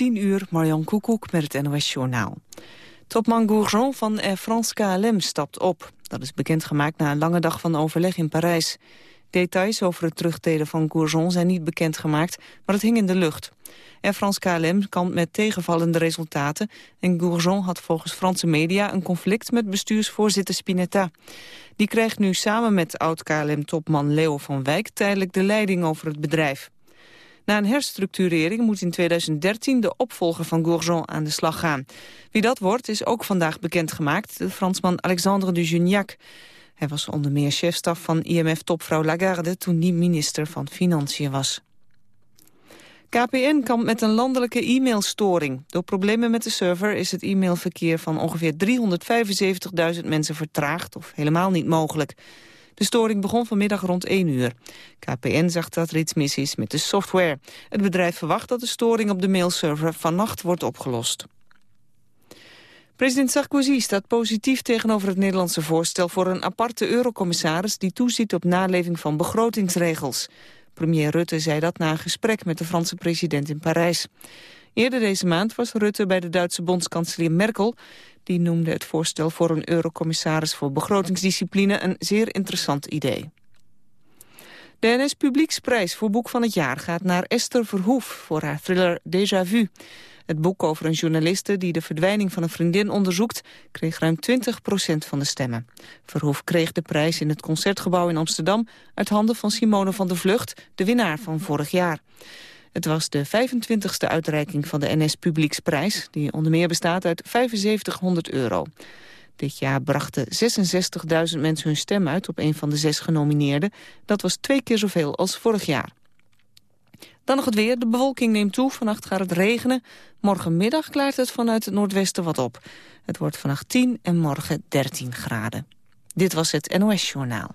10 uur, Marjan Koekoek met het NOS-journaal. Topman Gourjon van Air France KLM stapt op. Dat is bekendgemaakt na een lange dag van overleg in Parijs. Details over het terugtreden van Gourjon zijn niet bekendgemaakt, maar het hing in de lucht. Air France KLM kan met tegenvallende resultaten... en Gourjon had volgens Franse media een conflict met bestuursvoorzitter Spinetta. Die krijgt nu samen met oud-KLM-topman Leo van Wijk... tijdelijk de leiding over het bedrijf. Na een herstructurering moet in 2013 de opvolger van Gourjon aan de slag gaan. Wie dat wordt is ook vandaag bekendgemaakt, de Fransman Alexandre de Juniac. Hij was onder meer chefstaf van IMF-topvrouw Lagarde toen die minister van Financiën was. KPN kampt met een landelijke e-mailstoring. Door problemen met de server is het e-mailverkeer van ongeveer 375.000 mensen vertraagd of helemaal niet mogelijk. De storing begon vanmiddag rond 1 uur. KPN zag dat er iets mis is met de software. Het bedrijf verwacht dat de storing op de mailserver vannacht wordt opgelost. President Sarkozy staat positief tegenover het Nederlandse voorstel voor een aparte eurocommissaris die toeziet op naleving van begrotingsregels. Premier Rutte zei dat na een gesprek met de Franse president in Parijs. Eerder deze maand was Rutte bij de Duitse bondskanselier Merkel. Die noemde het voorstel voor een eurocommissaris voor begrotingsdiscipline een zeer interessant idee. De NS Publieksprijs voor Boek van het Jaar gaat naar Esther Verhoef voor haar thriller Déjà Vu. Het boek over een journaliste die de verdwijning van een vriendin onderzoekt... kreeg ruim 20% van de stemmen. Verhoef kreeg de prijs in het Concertgebouw in Amsterdam... uit handen van Simone van der Vlucht, de winnaar van vorig jaar. Het was de 25e uitreiking van de NS Publieksprijs... die onder meer bestaat uit 7500 euro. Dit jaar brachten 66.000 mensen hun stem uit op een van de zes genomineerden. Dat was twee keer zoveel als vorig jaar. Dan nog het weer. De bewolking neemt toe. Vannacht gaat het regenen. Morgenmiddag klaart het vanuit het noordwesten wat op. Het wordt vannacht 10 en morgen 13 graden. Dit was het NOS Journaal.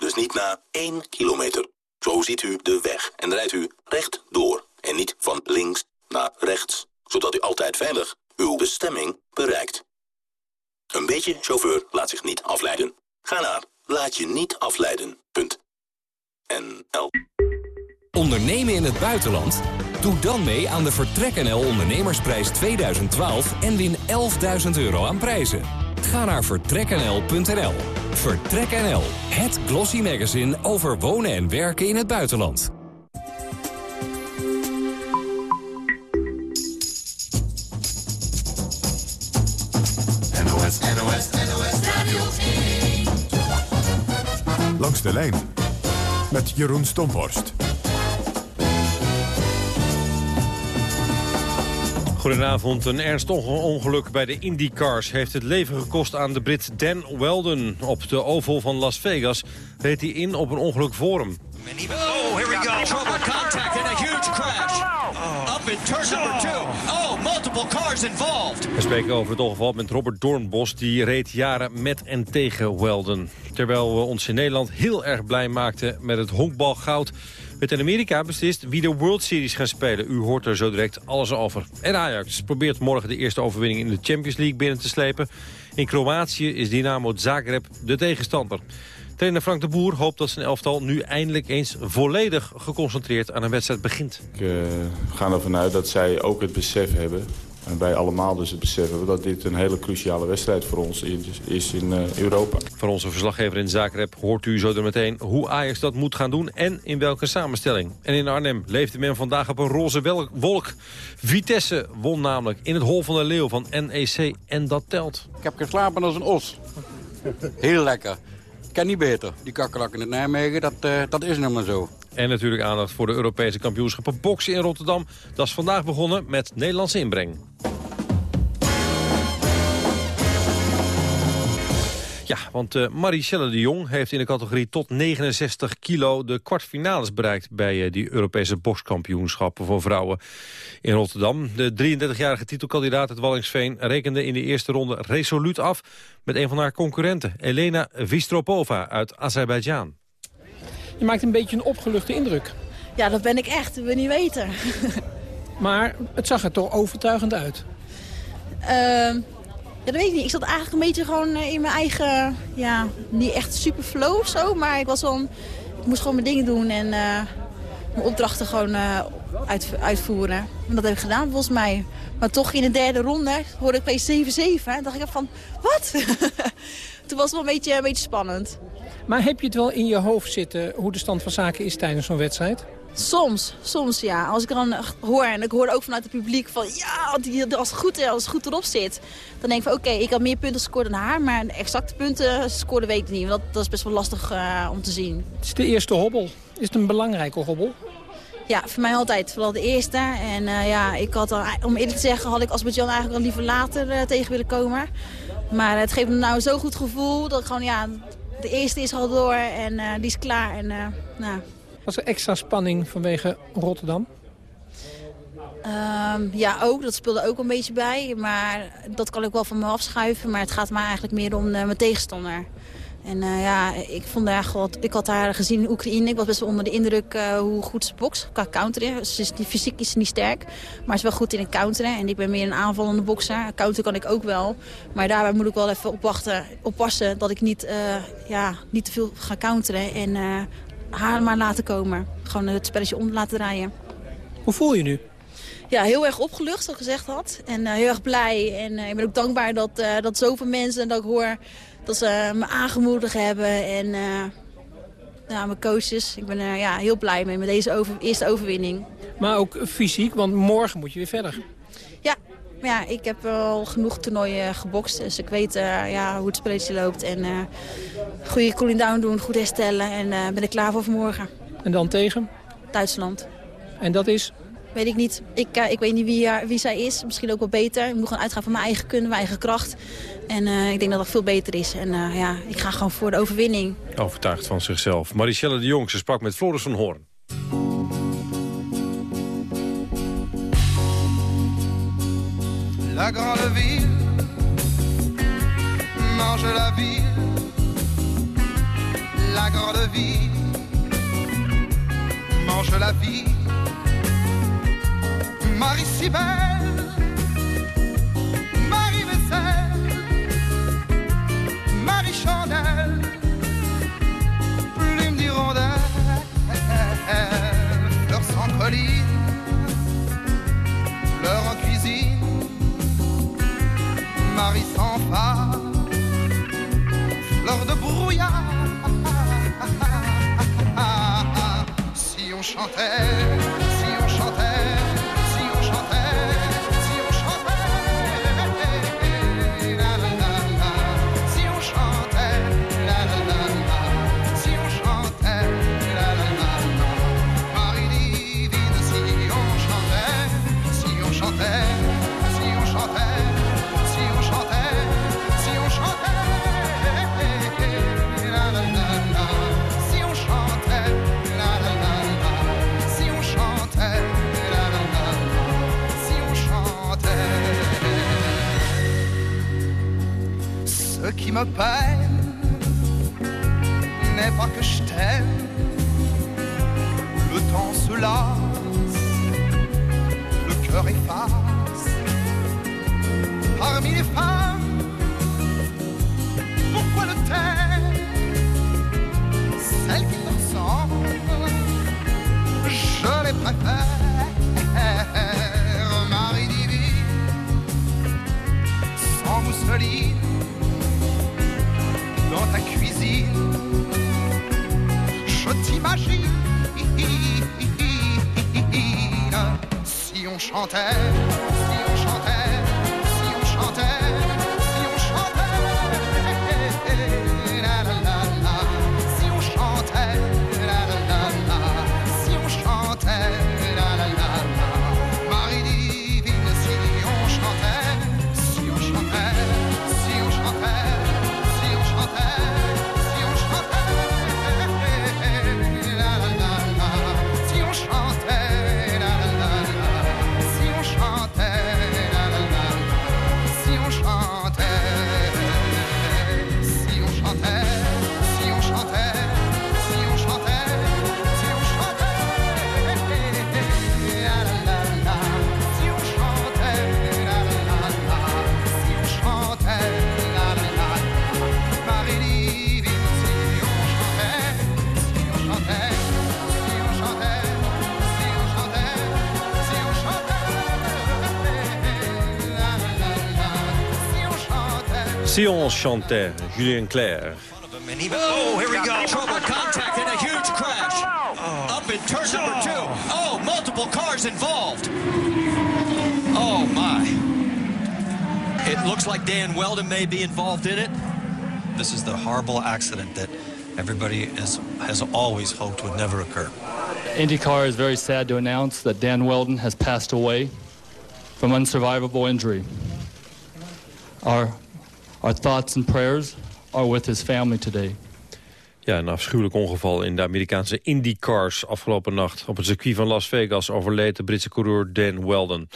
Dus niet na één kilometer. Zo ziet u de weg en rijdt u recht door. En niet van links naar rechts. Zodat u altijd veilig uw bestemming bereikt. Een beetje chauffeur laat zich niet afleiden. Ga naar laat je niet afleiden. Punt. NL. Ondernemen in het buitenland? Doe dan mee aan de Vertrek NL Ondernemersprijs 2012 en win 11.000 euro aan prijzen. Ga naar vertreknl.nl. Vertrek NL, het glossy magazine over wonen en werken in het buitenland. NOS, NOS, NOS Radio 1. Langs de lijn met Jeroen Stomborst. Goedenavond. Een ernstig ongeluk bij de IndyCars heeft het leven gekost aan de Brit Dan Weldon. Op de Oval van Las Vegas reed hij in op een ongeluk voor hem. Oh, here we go. Trouble contact and a huge crash. Up in turn number two. Oh, multiple cars involved. We spreken over het ongeval met Robert Doornbos. Die reed jaren met en tegen Weldon. Terwijl we ons in Nederland heel erg blij maakten met het honkbalgoud werd in Amerika beslist wie de World Series gaan spelen. U hoort er zo direct alles over. En Ajax probeert morgen de eerste overwinning in de Champions League binnen te slepen. In Kroatië is Dynamo Zagreb de tegenstander. Trainer Frank de Boer hoopt dat zijn elftal nu eindelijk eens volledig geconcentreerd aan een wedstrijd begint. Ik uh, ga ervan uit dat zij ook het besef hebben en wij allemaal dus het beseffen dat dit een hele cruciale wedstrijd voor ons is in uh, Europa. Van onze verslaggever in Zagreb hoort u zo meteen hoe Ajax dat moet gaan doen en in welke samenstelling. En in Arnhem leefde men vandaag op een roze wolk. Vitesse won namelijk in het Hol van de Leeuw van NEC en dat telt. Ik heb geslapen als een os. Heel lekker. Kan niet beter. Die kakkelak in het Nijmegen, dat, uh, dat is nou maar zo. En natuurlijk aandacht voor de Europese kampioenschappen boksen in Rotterdam. Dat is vandaag begonnen met Nederlandse inbreng. Ja, want uh, Marichelle de Jong heeft in de categorie tot 69 kilo... de kwartfinales bereikt bij uh, die Europese bokskampioenschappen voor vrouwen in Rotterdam. De 33-jarige titelkandidaat uit Wallingsveen rekende in de eerste ronde resoluut af... met een van haar concurrenten, Elena Vistropova uit Azerbeidzjan. Je maakt een beetje een opgeluchte indruk. Ja, dat ben ik echt. Dat wil niet weten. maar het zag er toch overtuigend uit? Uh, ja, dat weet ik niet. Ik zat eigenlijk een beetje gewoon eh, in mijn eigen... Ja, niet echt super flow of zo. Maar ik was wel... Ik moest gewoon mijn dingen doen en uh, mijn opdrachten gewoon uh, uit, uitvoeren. En dat heb ik gedaan volgens mij. Maar toch in de derde ronde hoorde ik opeens 7-7. En dacht ik van, wat? Toen was het wel een beetje, een beetje spannend. Maar heb je het wel in je hoofd zitten hoe de stand van zaken is tijdens zo'n wedstrijd? Soms, soms ja. Als ik dan hoor, en ik hoor ook vanuit het publiek van... ja, als het goed, als het goed erop zit, dan denk ik van... oké, ik had meer punten gescoord dan haar, maar de exacte punten scoorde weet ik niet. Dat, dat is best wel lastig uh, om te zien. Het is de eerste hobbel. Is het een belangrijke hobbel? Ja, voor mij altijd. Vooral de eerste. En uh, ja, ik had al, om eerlijk te zeggen, had ik als Jan eigenlijk al liever later uh, tegen willen komen. Maar het geeft me nou zo'n goed gevoel dat ik gewoon, ja, de eerste is al door en die is klaar. En, nou, was er extra spanning vanwege Rotterdam? Um, ja, ook. Dat speelde ook een beetje bij. Maar dat kan ik wel van me afschuiven. Maar het gaat me eigenlijk meer om uh, mijn tegenstander. En uh, ja, ik vond haar wat, ik had haar gezien in Oekraïne. Ik was best wel onder de indruk uh, hoe goed ze bokst. Qua counteren. Ze is, die fysiek is ze niet sterk. Maar ze is wel goed in het counteren. En ik ben meer een aanvallende bokser. Counter kan ik ook wel. Maar daarbij moet ik wel even opwachten, oppassen dat ik niet, ja, niet te veel ga counteren. En haar maar laten komen. Gewoon het spelletje om laten draaien. Hoe voel je nu? Ja, heel erg opgelucht, zoals ik gezegd had. En uh, heel erg blij. En uh, ik ben ook dankbaar dat, uh, dat zoveel mensen, dat ik hoor, dat ze me aangemoedigd hebben. En ja, mijn coaches. Ik ben er ja, heel blij mee met deze over, eerste overwinning. Maar ook fysiek, want morgen moet je weer verder. Ja, ja, ik heb al genoeg toernooien gebokst. Dus ik weet uh, ja, hoe het spelletje loopt. En uh, goede cooling down doen, goed herstellen. En uh, ben ik klaar voor vanmorgen. En dan tegen? Duitsland. En dat is? Weet ik niet. Ik, ik weet niet wie, wie zij is. Misschien ook wel beter. Ik moet gewoon uitgaan van mijn eigen kunde, mijn eigen kracht. En ik denk dat dat veel beter is. En ja, ik ga gewoon voor de overwinning. Overtuigd van zichzelf. Marichelle de Jong, ze sprak met Floris van Hoorn. La grande ville mange la ville. La grande ville mange la vie. Marie si belle, Marie vaisselle, Marie chandelle, Marie sans phare, fleur de brouillard. Si on chantait, me peine n'est pas que je t'aime, le temps se lasse, le cœur efface parmi les femmes. Pourquoi le taire Celles qui te ressemblent, je les préfère. Marie divine, sans mousseline, cuisine, je t'imagine. Si on chantait, si on chantait. Si on chantait, Julien Clerc. Oh, here we go. Trouble contact and a huge crash. Oh. Up in turn number oh. two. Oh, multiple cars involved. Oh, my. It looks like Dan Weldon may be involved in it. This is the horrible accident that everybody is, has always hoped would never occur. IndyCar is very sad to announce that Dan Weldon has passed away from unsurvivable injury. Our, our thoughts and prayers are with his family today. Ja, een afschuwelijk ongeval in de Amerikaanse IndyCars afgelopen nacht. Op het circuit van Las Vegas overleed de Britse coureur Dan Weldon.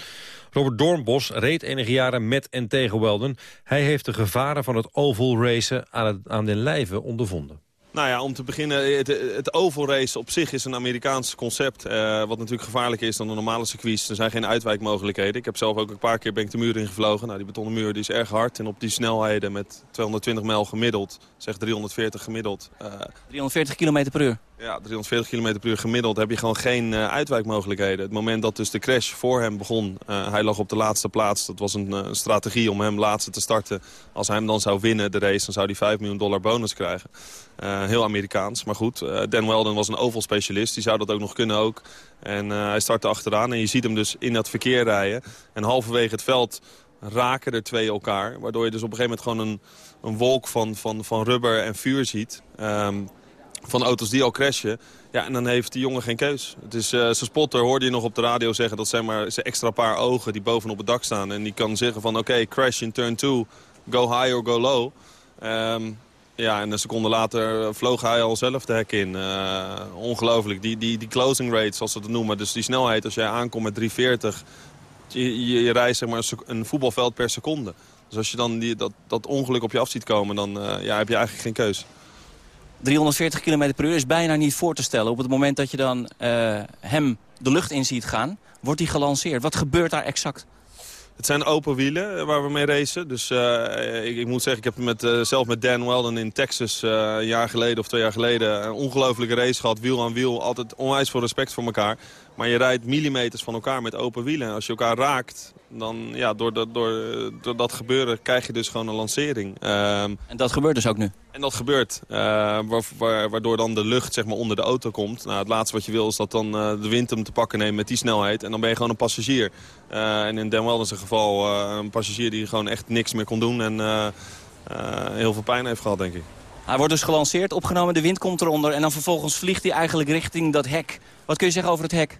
Robert Doornbos reed enige jaren met en tegen Weldon. Hij heeft de gevaren van het oval racen aan, het, aan den lijve ondervonden. Nou ja, om te beginnen, het, het oval race op zich is een Amerikaans concept. Eh, wat natuurlijk gevaarlijker is dan de normale circuits. Er zijn geen uitwijkmogelijkheden. Ik heb zelf ook een paar keer ben ik de muur ingevlogen. Nou, die betonnen muur die is erg hard. En op die snelheden met 220 mijl gemiddeld, zeg 340 gemiddeld. eh, 340 km per uur. Ja, 340 km per uur gemiddeld heb je gewoon geen eh, uitwijkmogelijkheden. Het moment dat dus de crash voor hem begon, eh, hij lag op de laatste plaats. Dat was een eh, strategie om hem laatste te starten. Als hij hem dan zou winnen, de race, dan zou hij 5 miljoen dollar bonus krijgen. Heel Amerikaans, maar goed. Dan Weldon was een oval specialist, die zou dat ook nog kunnen ook. En hij startte achteraan en je ziet hem dus in dat verkeer rijden. En halverwege het veld raken er twee elkaar. Waardoor je dus op een gegeven moment gewoon een, een wolk van, van, van rubber en vuur ziet. Ehm, van auto's die al crashen. Ja, en dan heeft die jongen geen keus. Het is, eh, zijn spotter hoorde je nog op de radio zeggen... dat zijn maar zijn extra paar ogen die bovenop het dak staan. En die kan zeggen van oké, crash in turn 2, go high or go low. Ehm, ja, en een seconde later vloog hij al zelf de hek in. Eh, ongelooflijk. Die, die, die closing rate, zoals ze het noemen. Dus die snelheid, als jij aankomt met 340... Je, je, rijdt zeg maar, een voetbalveld per seconde. Dus als je dan die, dat, dat ongeluk op je af ziet komen... dan eh, ja, heb je eigenlijk geen keus. 340 km per uur is bijna niet voor te stellen. Op het moment dat je dan eh, hem de lucht in ziet gaan, wordt hij gelanceerd. Wat gebeurt daar exact? Het zijn open wielen eh, waar we mee racen. Dus eh, ik, ik moet zeggen, ik heb met, zelf met Dan Weldon in Texas een jaar geleden of twee jaar geleden een ongelofelijke race gehad. Wiel aan wiel, altijd onwijs veel respect voor elkaar. Maar je rijdt millimeters van elkaar met open wielen. En als je elkaar raakt, dan ja, door, dat, door, door dat gebeuren krijg je dus gewoon een lancering. Ehm, En dat gebeurt dus ook nu? en dat gebeurt, eh, wa- wa- waardoor dan de lucht zeg maar, onder de auto komt. Nou, het laatste wat je wil is dat dan eh, de wind hem te pakken neemt met die snelheid. En dan ben je gewoon een passagier. Eh, en in Dan Weldon's geval een passagier die gewoon echt niks meer kon doen. En heel veel pijn heeft gehad, denk ik. Hij wordt dus gelanceerd, opgenomen, de wind komt eronder... en dan vervolgens vliegt hij eigenlijk richting dat hek. Wat kun je zeggen over het hek?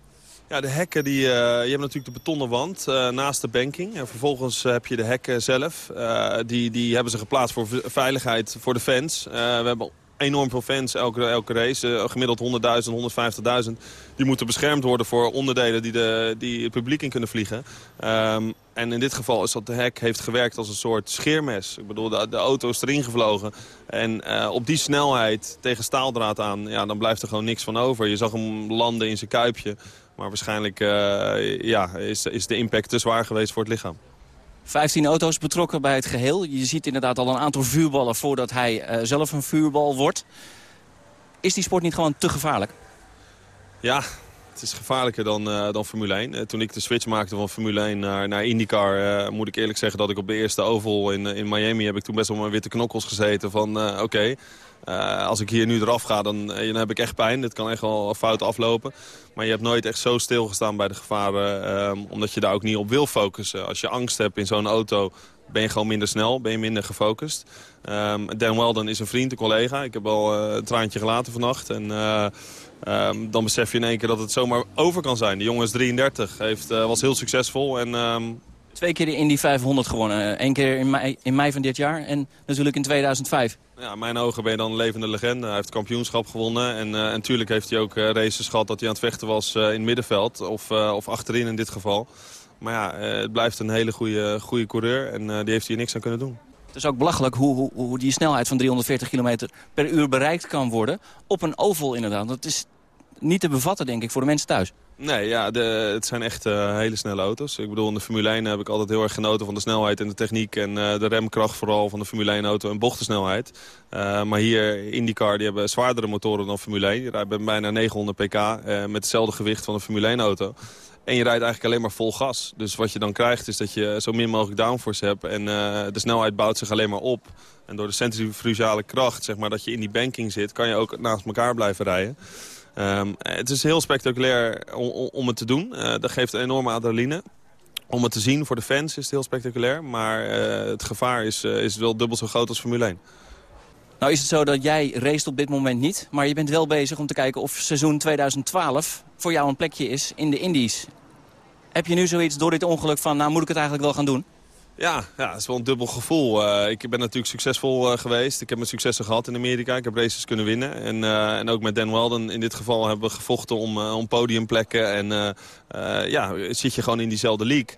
Ja, de hekken, die, eh, je hebt natuurlijk de betonnen wand eh, naast de banking. En vervolgens heb je de hekken zelf. Eh, die, die hebben ze geplaatst voor veiligheid voor de fans. We hebben enorm veel fans elke, elke race. Gemiddeld 100.000, 150.000. Die moeten beschermd worden voor onderdelen die, de, die het publiek in kunnen vliegen. Ehm, en in dit geval is dat de hek heeft gewerkt als een soort scheermes. Ik bedoel, de, de auto is erin gevlogen. En eh, op die snelheid tegen staaldraad aan, ja, dan blijft er gewoon niks van over. Je zag hem landen in zijn kuipje. Maar waarschijnlijk eh, ja, is, is de impact te zwaar geweest voor het lichaam. 15 auto's betrokken bij het geheel. Je ziet inderdaad al een aantal vuurballen voordat hij eh, zelf een vuurbal wordt. Is die sport niet gewoon te gevaarlijk? Ja, het is gevaarlijker dan, eh, dan Formule 1. Eh, toen ik de switch maakte van Formule 1 naar, naar IndyCar... eh, moet ik eerlijk zeggen dat ik op de eerste oval in, in Miami... heb ik toen best wel mijn witte knokkels gezeten van... oké, als ik hier nu eraf ga, dan, dan heb ik echt pijn. Dit kan echt wel fout aflopen. Maar je hebt nooit echt zo stilgestaan bij de gevaren... eh, omdat je daar ook niet op wil focussen. Als je angst hebt in zo'n auto ben je gewoon minder snel, ben je minder gefocust. Ehm, Dan Weldon is een vriend, een collega. Ik heb al een traantje gelaten vannacht. En eh, ehm, dan besef je in één keer dat het zomaar over kan zijn. De jongen is 33, heeft, eh, was heel succesvol. En, ehm, Twee keer de Indy 500 gewonnen. Eén keer in mei, in mei van dit jaar en natuurlijk in 2005. ja, in mijn ogen ben je dan een levende legende. Hij heeft kampioenschap gewonnen. En, eh, natuurlijk heeft hij ook eh, races gehad dat hij aan het vechten was eh, in het middenveld. Of, eh, of achterin in dit geval. Maar ja, eh, het blijft een hele goede, goede coureur. En eh, die heeft hier niks aan kunnen doen. Het is ook belachelijk hoe, hoe, hoe die snelheid van 340 km per uur bereikt kan worden. Op een oval inderdaad. Dat is niet te bevatten, denk ik, voor de mensen thuis. Nee, ja, de, het zijn echt eh, hele snelle auto's. Ik bedoel, in de Formule 1 heb ik altijd heel erg genoten van de snelheid en de techniek. En eh, de remkracht vooral van de Formule 1 auto en bochtensnelheid. Uh, maar hier, IndyCar, die hebben zwaardere motoren dan Formule 1. Die rijden bijna 900 pk met hetzelfde gewicht van de Formule 1 auto. En je rijdt eigenlijk alleen maar vol gas. Dus wat je dan krijgt is dat je zo min mogelijk downforce hebt. En de snelheid bouwt zich alleen maar op. En door de centrifugale kracht, zeg maar, dat je in die banking zit... kan je ook naast elkaar blijven rijden. Um, het is heel spectaculair om, om het te doen. Uh, dat geeft een enorme adrenaline. Om het te zien voor de fans is het heel spectaculair. Maar uh, het gevaar is, uh, is wel dubbel zo groot als Formule 1. Nou is het zo dat jij race op dit moment niet. Maar je bent wel bezig om te kijken of seizoen 2012 voor jou een plekje is in de Indies. Heb je nu zoiets door dit ongeluk van, nou moet ik het eigenlijk wel gaan doen? Ja, ja, het is wel een dubbel gevoel. Uh, ik ben natuurlijk succesvol uh, geweest. Ik heb mijn successen gehad in Amerika. Ik heb races kunnen winnen. En, uh, en ook met Dan Weldon in dit geval hebben we gevochten om, om podiumplekken. En ja, zit je gewoon in diezelfde league.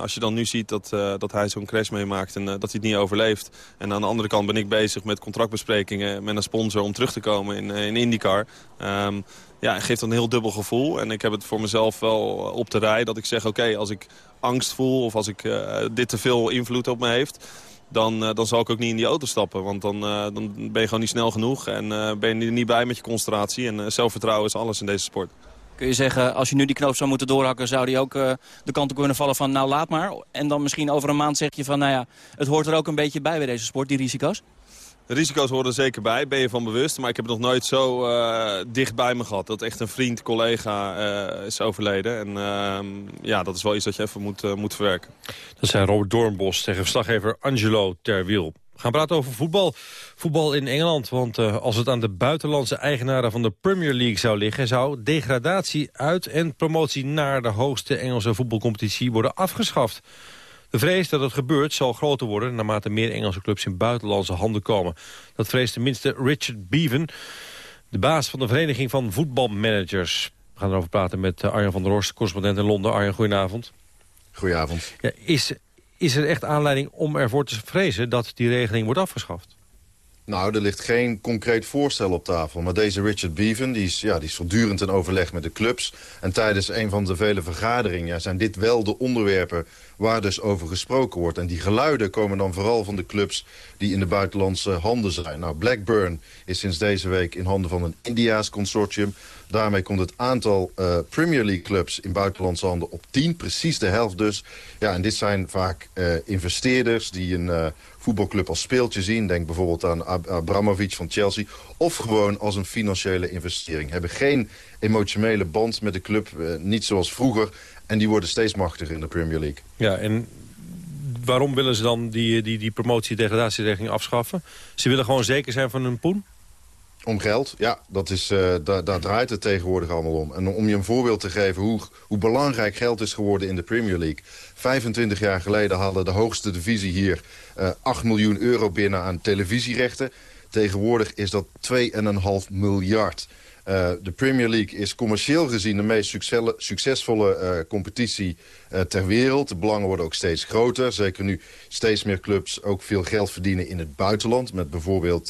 Als je dan nu ziet dat, dat hij zo'n crash meemaakt en dat hij het niet overleeft. En aan de andere kant ben ik bezig met contractbesprekingen met een sponsor om terug te komen in, in IndyCar. Um, ja, geeft een heel dubbel gevoel. En ik heb het voor mezelf wel op de rij dat ik zeg... oké, als ik angst voel of als ik dit te veel invloed op me heeft... Dan, dan zal ik ook niet in die auto stappen. Want dan, dan ben je gewoon niet snel genoeg en ben je niet bij met je concentratie. En zelfvertrouwen is alles in deze sport. Kun je zeggen, als je nu die knoop zou moeten doorhakken... zou die ook de kant op kunnen vallen van nou laat maar. En dan misschien over een maand zeg je van nou ja, het hoort er ook een beetje bij bij deze sport, die risico's? Risico's horen er zeker bij, ben je van bewust. Maar ik heb het nog nooit zo uh, dicht bij me gehad. Dat echt een vriend, collega uh, is overleden. En uh, ja, dat is wel iets dat je even moet, moet verwerken. Dat zijn Robert Doornbos tegen verslaggever Angelo Terwiel. We gaan praten over voetbal. Voetbal in Engeland. Want als het aan de buitenlandse eigenaren van de Premier League zou liggen... zou degradatie uit en promotie naar de hoogste Engelse voetbalcompetitie worden afgeschaft. De vrees dat het gebeurt zal groter worden... naarmate meer Engelse clubs in buitenlandse handen komen. Dat vreest tenminste Richard Beaven, de baas van de Vereniging van Voetbalmanagers. We gaan erover praten met uh, Arjan van der Horst, correspondent in Londen. Arjan, goedenavond. Goedenavond. Ja, is, is er echt aanleiding om ervoor te vrezen dat die regeling wordt afgeschaft? Nou, er ligt geen concreet voorstel op tafel. Maar deze Richard Beaven, die is, ja, die is voortdurend in overleg met de clubs. En tijdens een van de vele vergaderingen ja, zijn dit wel de onderwerpen waar dus over gesproken wordt. En die geluiden komen dan vooral van de clubs die in de buitenlandse handen zijn. Nou, Blackburn is sinds deze week in handen van een Indiaas consortium. Daarmee komt het aantal uh, Premier League clubs in buitenlandse handen op 10. Precies de helft dus. Ja, en dit zijn vaak uh, investeerders die een uh, voetbalclub als speeltje zien. Denk bijvoorbeeld aan Ab Abramovic van Chelsea. Of gewoon als een financiële investering. Hebben geen emotionele band met de club. niet zoals vroeger. En die worden steeds machtiger in de Premier League. Ja, en waarom willen ze dan die, die, die promotie-degradatieregeling afschaffen? Ze willen gewoon zeker zijn van hun poen? Om geld, ja, dat is, uh, daar, draait het tegenwoordig allemaal om. En om je een voorbeeld te geven hoe, hoe belangrijk geld is geworden in de Premier League. 25 jaar geleden hadden de hoogste divisie hier uh, 8 miljoen euro binnen aan televisierechten. Tegenwoordig is dat 2,5 miljard. Uh, de Premier League is commercieel gezien de meest succesvolle uh, competitie uh, ter wereld. De belangen worden ook steeds groter. Zeker nu steeds meer clubs ook veel geld verdienen in het buitenland. Met bijvoorbeeld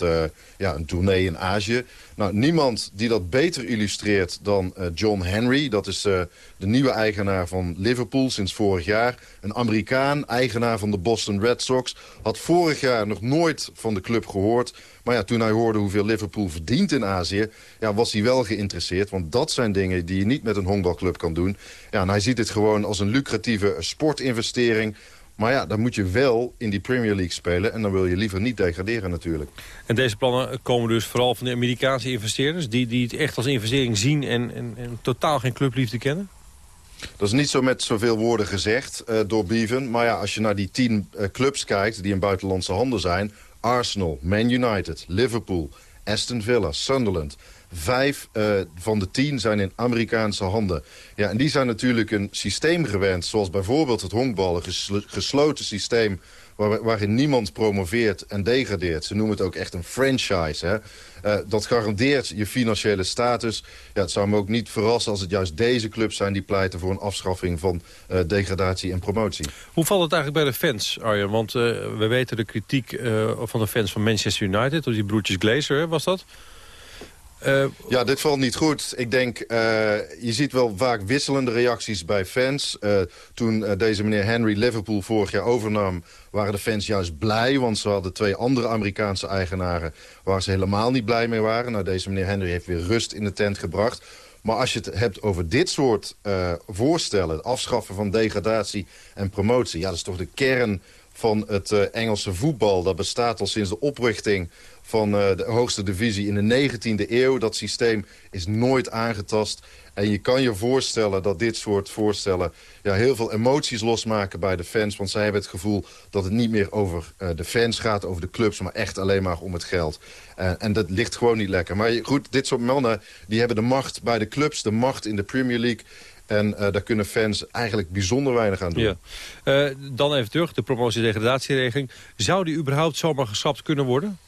ja, een tournee in Azië. Nou, niemand die dat beter illustreert dan John Henry. Dat is de nieuwe eigenaar van Liverpool sinds vorig jaar. Een Amerikaan, eigenaar van de Boston Red Sox. Had vorig jaar nog nooit van de club gehoord. Maar ja, toen hij hoorde hoeveel Liverpool verdient in Azië... Ja, was hij wel geïnteresseerd. Want dat zijn dingen die je niet met een honkbalclub kan doen. Ja, en hij ziet het gewoon als een lucratieve sportinvestering... Maar ja, dan moet je wel in die Premier League spelen... en dan wil je liever niet degraderen natuurlijk. En deze plannen komen dus vooral van de Amerikaanse investeerders... die, die het echt als investering zien en, en, en totaal geen clubliefde kennen? Dat is niet zo met zoveel woorden gezegd uh, door Beaven. Maar ja, als je naar die tien uh, clubs kijkt die in buitenlandse handen zijn... Arsenal, Man United, Liverpool, Aston Villa, Sunderland... Vijf uh, van de tien zijn in Amerikaanse handen. Ja, en die zijn natuurlijk een systeem gewend... zoals bijvoorbeeld het honkballen, gesl gesloten systeem... Waar, waarin niemand promoveert en degradeert. Ze noemen het ook echt een franchise. Hè? Uh, dat garandeert je financiële status. Ja, het zou me ook niet verrassen als het juist deze clubs zijn... die pleiten voor een afschaffing van uh, degradatie en promotie. Hoe valt het eigenlijk bij de fans, Arjen? Want we weten de kritiek van de fans van Manchester United... door die broertjes Glazer, was dat? Ja, dit valt niet goed. Ik denk, eh, je ziet wel vaak wisselende reacties bij fans. Uh, toen deze meneer Henry Liverpool vorig jaar overnam... waren de fans juist blij, want ze hadden twee andere Amerikaanse eigenaren... waar ze helemaal niet blij mee waren. Nou, deze meneer Henry heeft weer rust in de tent gebracht. Maar als je het hebt over dit soort voorstellen... het afschaffen van degradatie en promotie... ja, dat is toch de kern van het Engelse voetbal. Dat bestaat al sinds de oprichting van uh, de hoogste divisie in de 19e eeuw. Dat systeem is nooit aangetast. En je kan je voorstellen dat dit soort voorstellen ja, heel veel emoties losmaken bij de fans. Want zij hebben het gevoel dat het niet meer over uh, de fans gaat, over de clubs... maar echt alleen maar om het geld. En dat ligt gewoon niet lekker. Maar goed, dit soort mannen die hebben de macht bij de clubs, de macht in de Premier League... En uh, daar kunnen fans eigenlijk bijzonder weinig aan doen. Ja. Uh, dan even terug, de promotie-degradatieregeling. Zou die überhaupt zomaar geschrapt kunnen worden?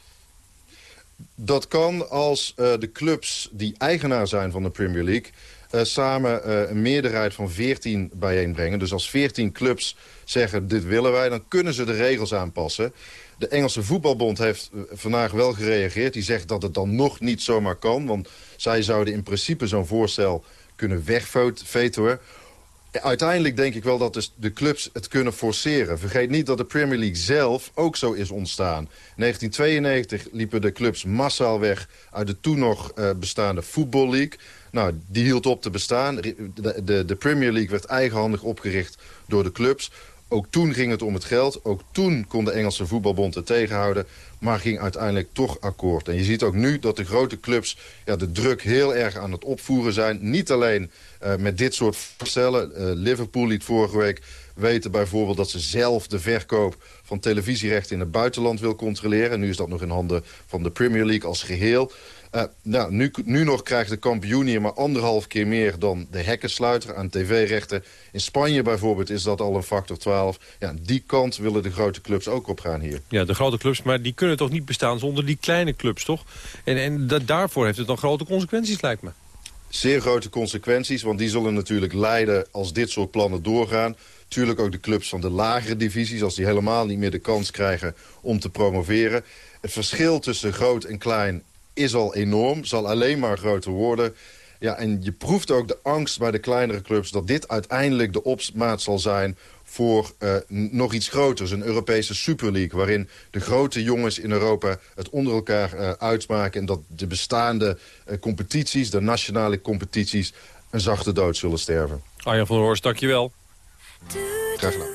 Dat kan als uh, de clubs die eigenaar zijn van de Premier League... Uh, samen uh, een meerderheid van 14 bijeenbrengen. Dus als 14 clubs zeggen dit willen wij, dan kunnen ze de regels aanpassen. De Engelse voetbalbond heeft vandaag wel gereageerd. Die zegt dat het dan nog niet zomaar kan. Want zij zouden in principe zo'n voorstel kunnen wegvetoen. Uiteindelijk denk ik wel dat dus de clubs het kunnen forceren. Vergeet niet dat de Premier League zelf ook zo is ontstaan. In 1992 liepen de clubs massaal weg uit de toen nog uh, bestaande Football League. Nou, die hield op te bestaan. De Premier League werd eigenhandig opgericht door de clubs. Ook toen ging het om het geld. Ook toen kon de Engelse voetbalbond het tegenhouden. Maar ging uiteindelijk toch akkoord. En je ziet ook nu dat de grote clubs ja, de druk heel erg aan het opvoeren zijn. Niet alleen uh, met dit soort voorstellen. Uh, Liverpool liet vorige week weten bijvoorbeeld dat ze zelf de verkoop van televisierechten in het buitenland wil controleren. Nu is dat nog in handen van de Premier League als geheel. Uh, nou, nu, nu nog krijgt de kampioen hier maar anderhalf keer meer dan de hekkensluiter aan tv-rechten. In Spanje bijvoorbeeld is dat al een factor 12. Ja, die kant willen de grote clubs ook op gaan hier. Ja, de grote clubs, maar die kunnen toch niet bestaan zonder die kleine clubs, toch? En, en dat, daarvoor heeft het dan grote consequenties, lijkt me. Zeer grote consequenties, want die zullen natuurlijk leiden als dit soort plannen doorgaan. Tuurlijk ook de clubs van de lagere divisies, als die helemaal niet meer de kans krijgen om te promoveren. Het verschil tussen groot en klein is al enorm, zal alleen maar groter worden. Ja, en je proeft ook de angst bij de kleinere clubs... dat dit uiteindelijk de opmaat zal zijn voor uh, nog iets groters. Een Europese Super League waarin de grote jongens in Europa het onder elkaar uh, uitmaken... en dat de bestaande uh, competities, de nationale competities... een zachte dood zullen sterven. Arjan van der Horst, dankjewel. Graag gedaan.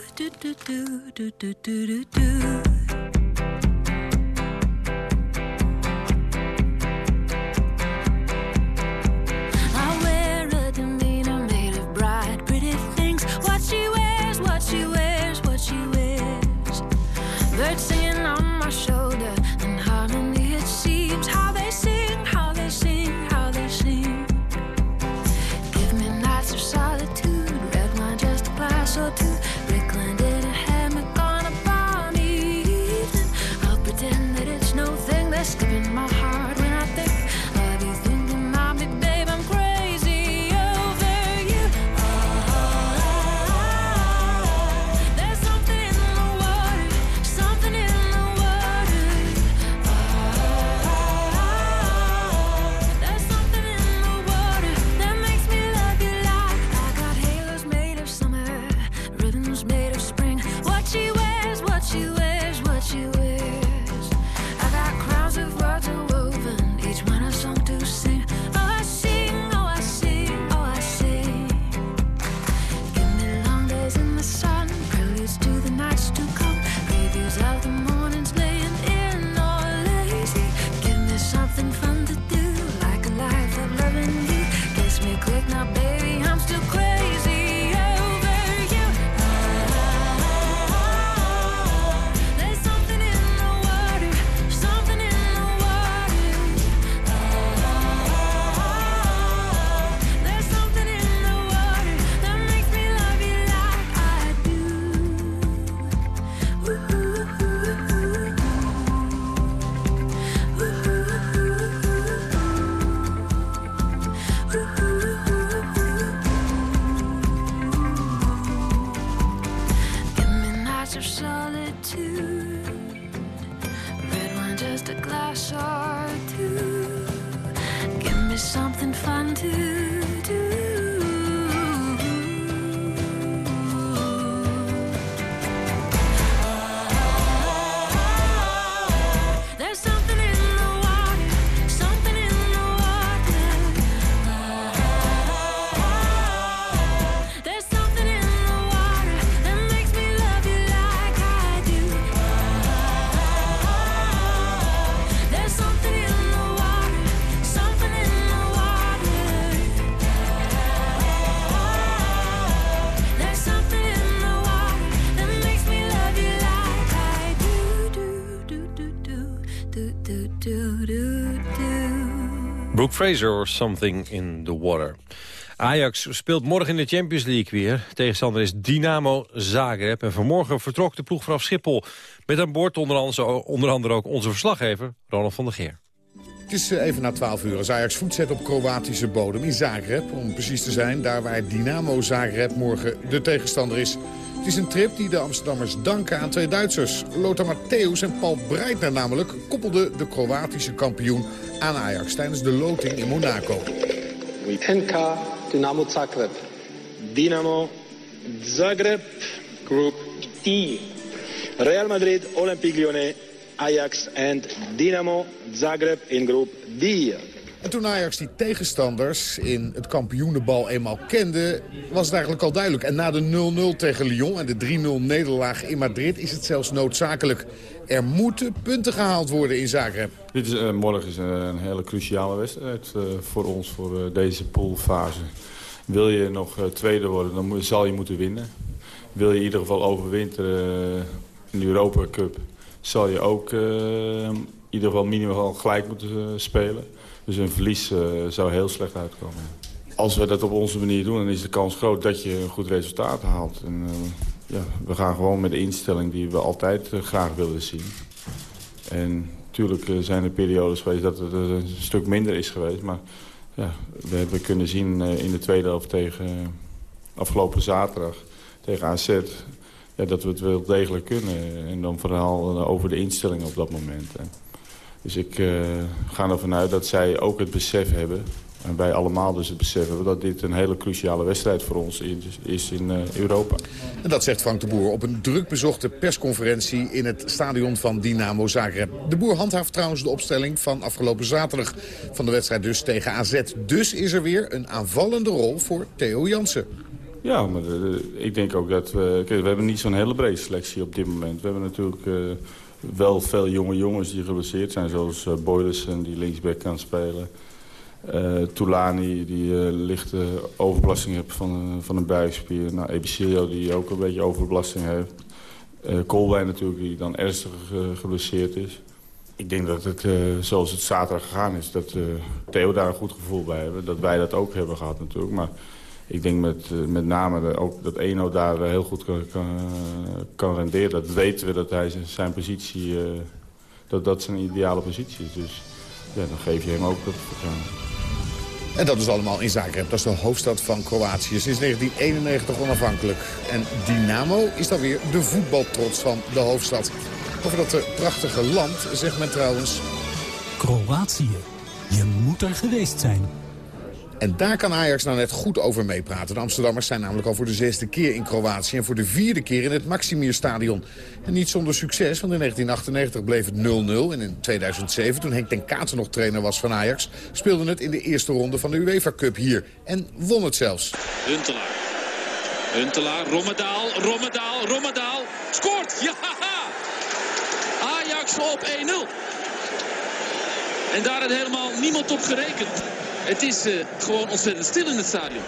Fraser or Something in the Water. Ajax speelt morgen in de Champions League weer. Tegenstander is Dynamo Zagreb. En vanmorgen vertrok de ploeg vanaf Schiphol. Met aan boord onder andere, onder andere ook onze verslaggever Ronald van der Geer. Het is eh, even na 12 uur als Ajax voet zet op Kroatische bodem in Zagreb. Om precies te zijn, daar waar Dynamo Zagreb morgen de tegenstander is. Het is een trip die de Amsterdammers danken aan twee Duitsers. Lothar Matthäus en Paul Breitner namelijk koppelden de Kroatische kampioen aan Ajax tijdens de loting in Monaco. NK Dynamo Zagreb. Dynamo Zagreb, Group D. Real Madrid, Olympique Lyonnais, Ajax en Dynamo Zagreb in Groep D. En toen Ajax die tegenstanders in het kampioenenbal eenmaal kende... was het eigenlijk al duidelijk. En na de 0-0 tegen Lyon en de 3-0 nederlaag in Madrid... is het zelfs noodzakelijk. Er moeten punten gehaald worden in Zagreb. Dit is, eh, morgen is een, een hele cruciale wedstrijd eh, voor ons, voor eh, deze poolfase. Wil je nog eh, tweede worden, dan zal je moeten winnen. Wil je in ieder geval overwinteren eh, in de Europa Cup... zal je ook eh, in ieder geval minimaal gelijk moeten eh, spelen. Dus een verlies eh, zou heel slecht uitkomen. Als we dat op onze manier doen, dan is de kans groot dat je een goed resultaat haalt. En, eh, ja, we gaan gewoon met de instelling die we altijd eh, graag willen zien. En natuurlijk zijn er periodes geweest dat het een stuk minder is geweest. Maar ja, we hebben kunnen zien in de tweede helft tegen afgelopen zaterdag tegen AZ... Ja, dat we het wel degelijk kunnen. En dan eh, over de instelling op dat moment. Dus ik eh, ga ervan uit dat zij ook het besef hebben... en wij allemaal dus het besef hebben... dat dit een hele cruciale wedstrijd voor ons is, is in eh, Europa. En dat zegt Frank de Boer op een druk bezochte persconferentie... in het stadion van Dynamo Zagreb. De Boer handhaaft trouwens de opstelling van afgelopen zaterdag... van de wedstrijd dus tegen AZ. Dus is er weer een aanvallende rol voor Theo Jansen. Ja, maar eh, ik denk ook dat we... Kijk, we hebben niet zo'n hele brede selectie op dit moment. We hebben natuurlijk wel veel jonge jongens die geblesseerd zijn. Zoals uh, Boylissen, die linksback kan spelen. Uh, Toulani, die uh, lichte overbelasting heeft van, van een buikspier. Nou, Ebicilio, die ook een beetje overbelasting heeft. Uh, natuurlijk, die dan ernstig geblesseerd is. Ik denk dat het, zoals het zaterdag gegaan is, dat Theo daar een goed gevoel bij hebben. Dat wij dat ook hebben gehad natuurlijk, maar... Ik denk met, met name de, ook dat Eno daar heel goed kan, kan, kan renderen. Dat weten we dat hij zijn, zijn positie, uh, dat dat zijn ideale positie is. Dus ja, dan geef je hem ook dat vertrouwen. En dat is allemaal in Zagreb. Dat is de hoofdstad van Kroatië. Sinds 1991 onafhankelijk. En Dynamo is dan weer de voetbaltrots van de hoofdstad. Over dat prachtige land zegt men trouwens... Kroatië. Je moet er geweest zijn. En daar kan Ajax nou net goed over meepraten. De Amsterdammers zijn namelijk al voor de zesde keer in Kroatië... en voor de vierde keer in het Maximirstadion. En niet zonder succes, want in 1998 bleef het 0-0. En in 2007, toen Henk ten Katen nog trainer was van Ajax... speelde het in de eerste ronde van de UEFA Cup hier. En won het zelfs. Huntelaar. Huntelaar, Rommedaal, Rommedaal, Rommedaal. Scoort! Ja! Ajax op 1-0. En daar had helemaal niemand op gerekend. Het is uh, gewoon ontzettend stil in het stadion.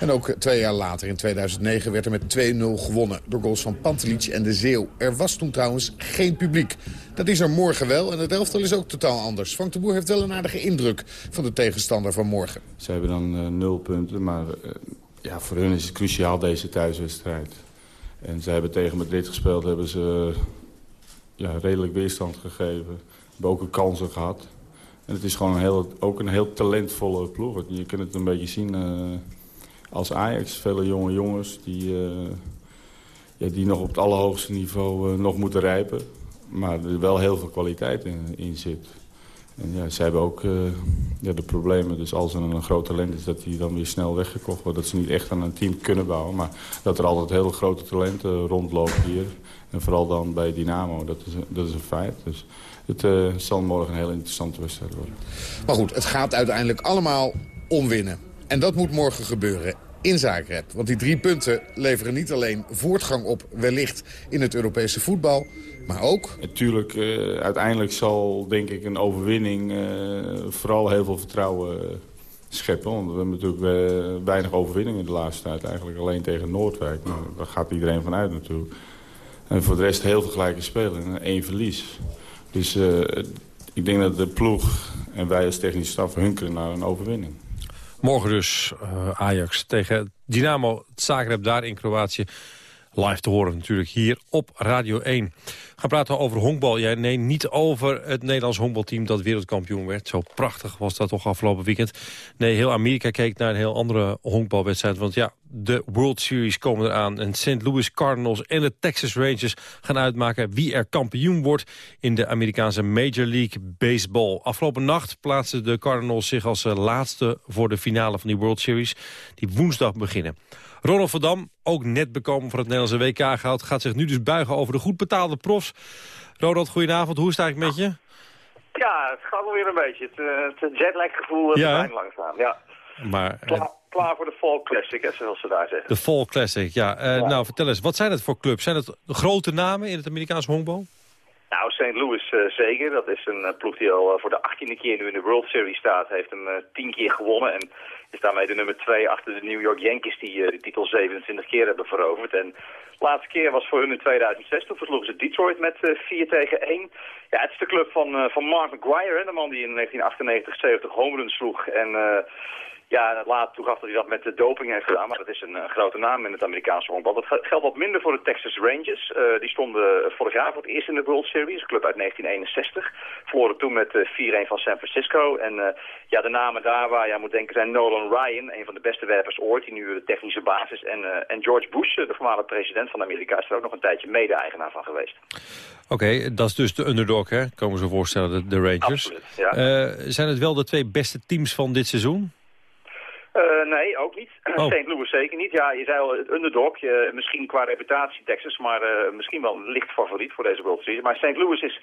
En ook twee jaar later, in 2009, werd er met 2-0 gewonnen... door goals van Pantelic en de Zeeuw. Er was toen trouwens geen publiek. Dat is er morgen wel en het elftal is ook totaal anders. Frank de Boer heeft wel een aardige indruk van de tegenstander van morgen. Ze hebben dan uh, nul punten, maar uh, ja, voor hun is het cruciaal deze thuiswedstrijd. En ze hebben tegen Madrid gespeeld, hebben ze ja, redelijk weerstand gegeven. Hebben ook een kansen gehad. En het is gewoon heel, ook een heel talentvolle ploeg. Je kunt het een beetje zien uh, als Ajax. Vele jonge jongens die, uh, ja, die nog op het allerhoogste niveau uh, nog moeten rijpen. Maar er wel heel veel kwaliteit in, in zit. En ja, ze hebben ook eh, ja, de problemen. Dus als er een groot talent is, dat die dan weer snel weggekocht wordt. Dat ze niet echt aan een team kunnen bouwen. Maar dat er altijd hele grote talenten rondlopen hier. En vooral dan bij Dynamo, dat is, een- dat is een feit. Dus het eh, zal morgen een heel interessante wedstrijd worden. Maar goed, het gaat uiteindelijk allemaal om winnen. En dat moet morgen gebeuren in Zagreb. Want die drie punten leveren niet alleen voortgang op wellicht in het Europese voetbal... maar ook Natuurlijk, eh, uiteindelijk zal denk ik een overwinning eh, vooral heel veel vertrouwen scheppen. Want we hebben natuurlijk weinig overwinningen de laatste tijd. Eigenlijk alleen tegen Noordwijk. Nou, daar gaat iedereen van uit natuurlijk. En voor de rest heel veel gelijke spelen en één verlies. Dus eh, ik denk dat de ploeg en wij als technische staf hunkeren naar een overwinning. Morgen dus eh, Ajax tegen Dynamo Zagreb daar in Kroatië. Live te horen natuurlijk hier op Radio 1. We praten over honkbal. Nee, niet over het Nederlands honkbalteam dat wereldkampioen werd. Zo prachtig was dat toch afgelopen weekend. Nee, heel Amerika keek naar een heel andere honkbalwedstrijd. Want ja, de World Series komen eraan. En St. Louis Cardinals en de Texas Rangers gaan uitmaken wie er kampioen wordt in de Amerikaanse Major League Baseball. Afgelopen nacht plaatsten de Cardinals zich als eh, laatste voor de finale van die World Series. Die woensdag beginnen. Ronald van Dam, ook net bekomen van het Nederlandse WK gehaald... gaat zich nu dus buigen over de goed betaalde profs. Ronald, goedenavond. Hoe is het eigenlijk met je? Ja, het gaat wel weer een beetje. Het, uh, het jetlag gevoel Ja, ja. langzaam. Ja. Maar eh, Klaar, klaar voor de Fall Classic, hè, zoals ze daar zeggen. de Fall Classic, ja. Eh, Nou, vertel eens, wat zijn het voor clubs? Zijn het grote namen in het Amerikaanse honkbal? Nou, St. Louis eh, zeker. Dat is een eh, ploeg die al eh, voor de achttiende keer nu in de World Series staat. Heeft hem tien keer gewonnen en is daarmee de nummer twee achter de New York Yankees die de titel 27 keer hebben veroverd. En de laatste keer was voor hun in 2006. Toen versloegen ze Detroit met eh 4 tegen 1. Ja, het is de club van, van Mark McGuire, hè, de man die in 1998 70 home runs sloeg. En ja, later toegaf dat hij dat met de doping heeft gedaan, maar dat is een grote naam in het Amerikaanse honkbal. Dat ge- geldt wat minder voor de Texas Rangers. Eh, die stonden vorig jaar voor het eerst in de World Series, een club uit 1961. Verloren toen met eh 4-1 van San Francisco. En eh, ja, de namen daar waar je aan moet denken zijn Nolan Ryan, een van de beste werpers ooit, die nu de technische basis. En, en George Bush, de voormalige president van Amerika, is er ook nog een tijdje mede-eigenaar van geweest. Oké, dat is dus de underdog, hè? Komen ze voorstellen, de, de Rangers. Absoluut, ja. Zijn het wel de twee beste teams van dit seizoen? Eh, nee, ook niet. Oh. St. Louis zeker niet. Ja, je zei al, het underdog, je, misschien qua reputatie Texas, maar eh, misschien wel licht favoriet voor deze World Series. Maar St. Louis is,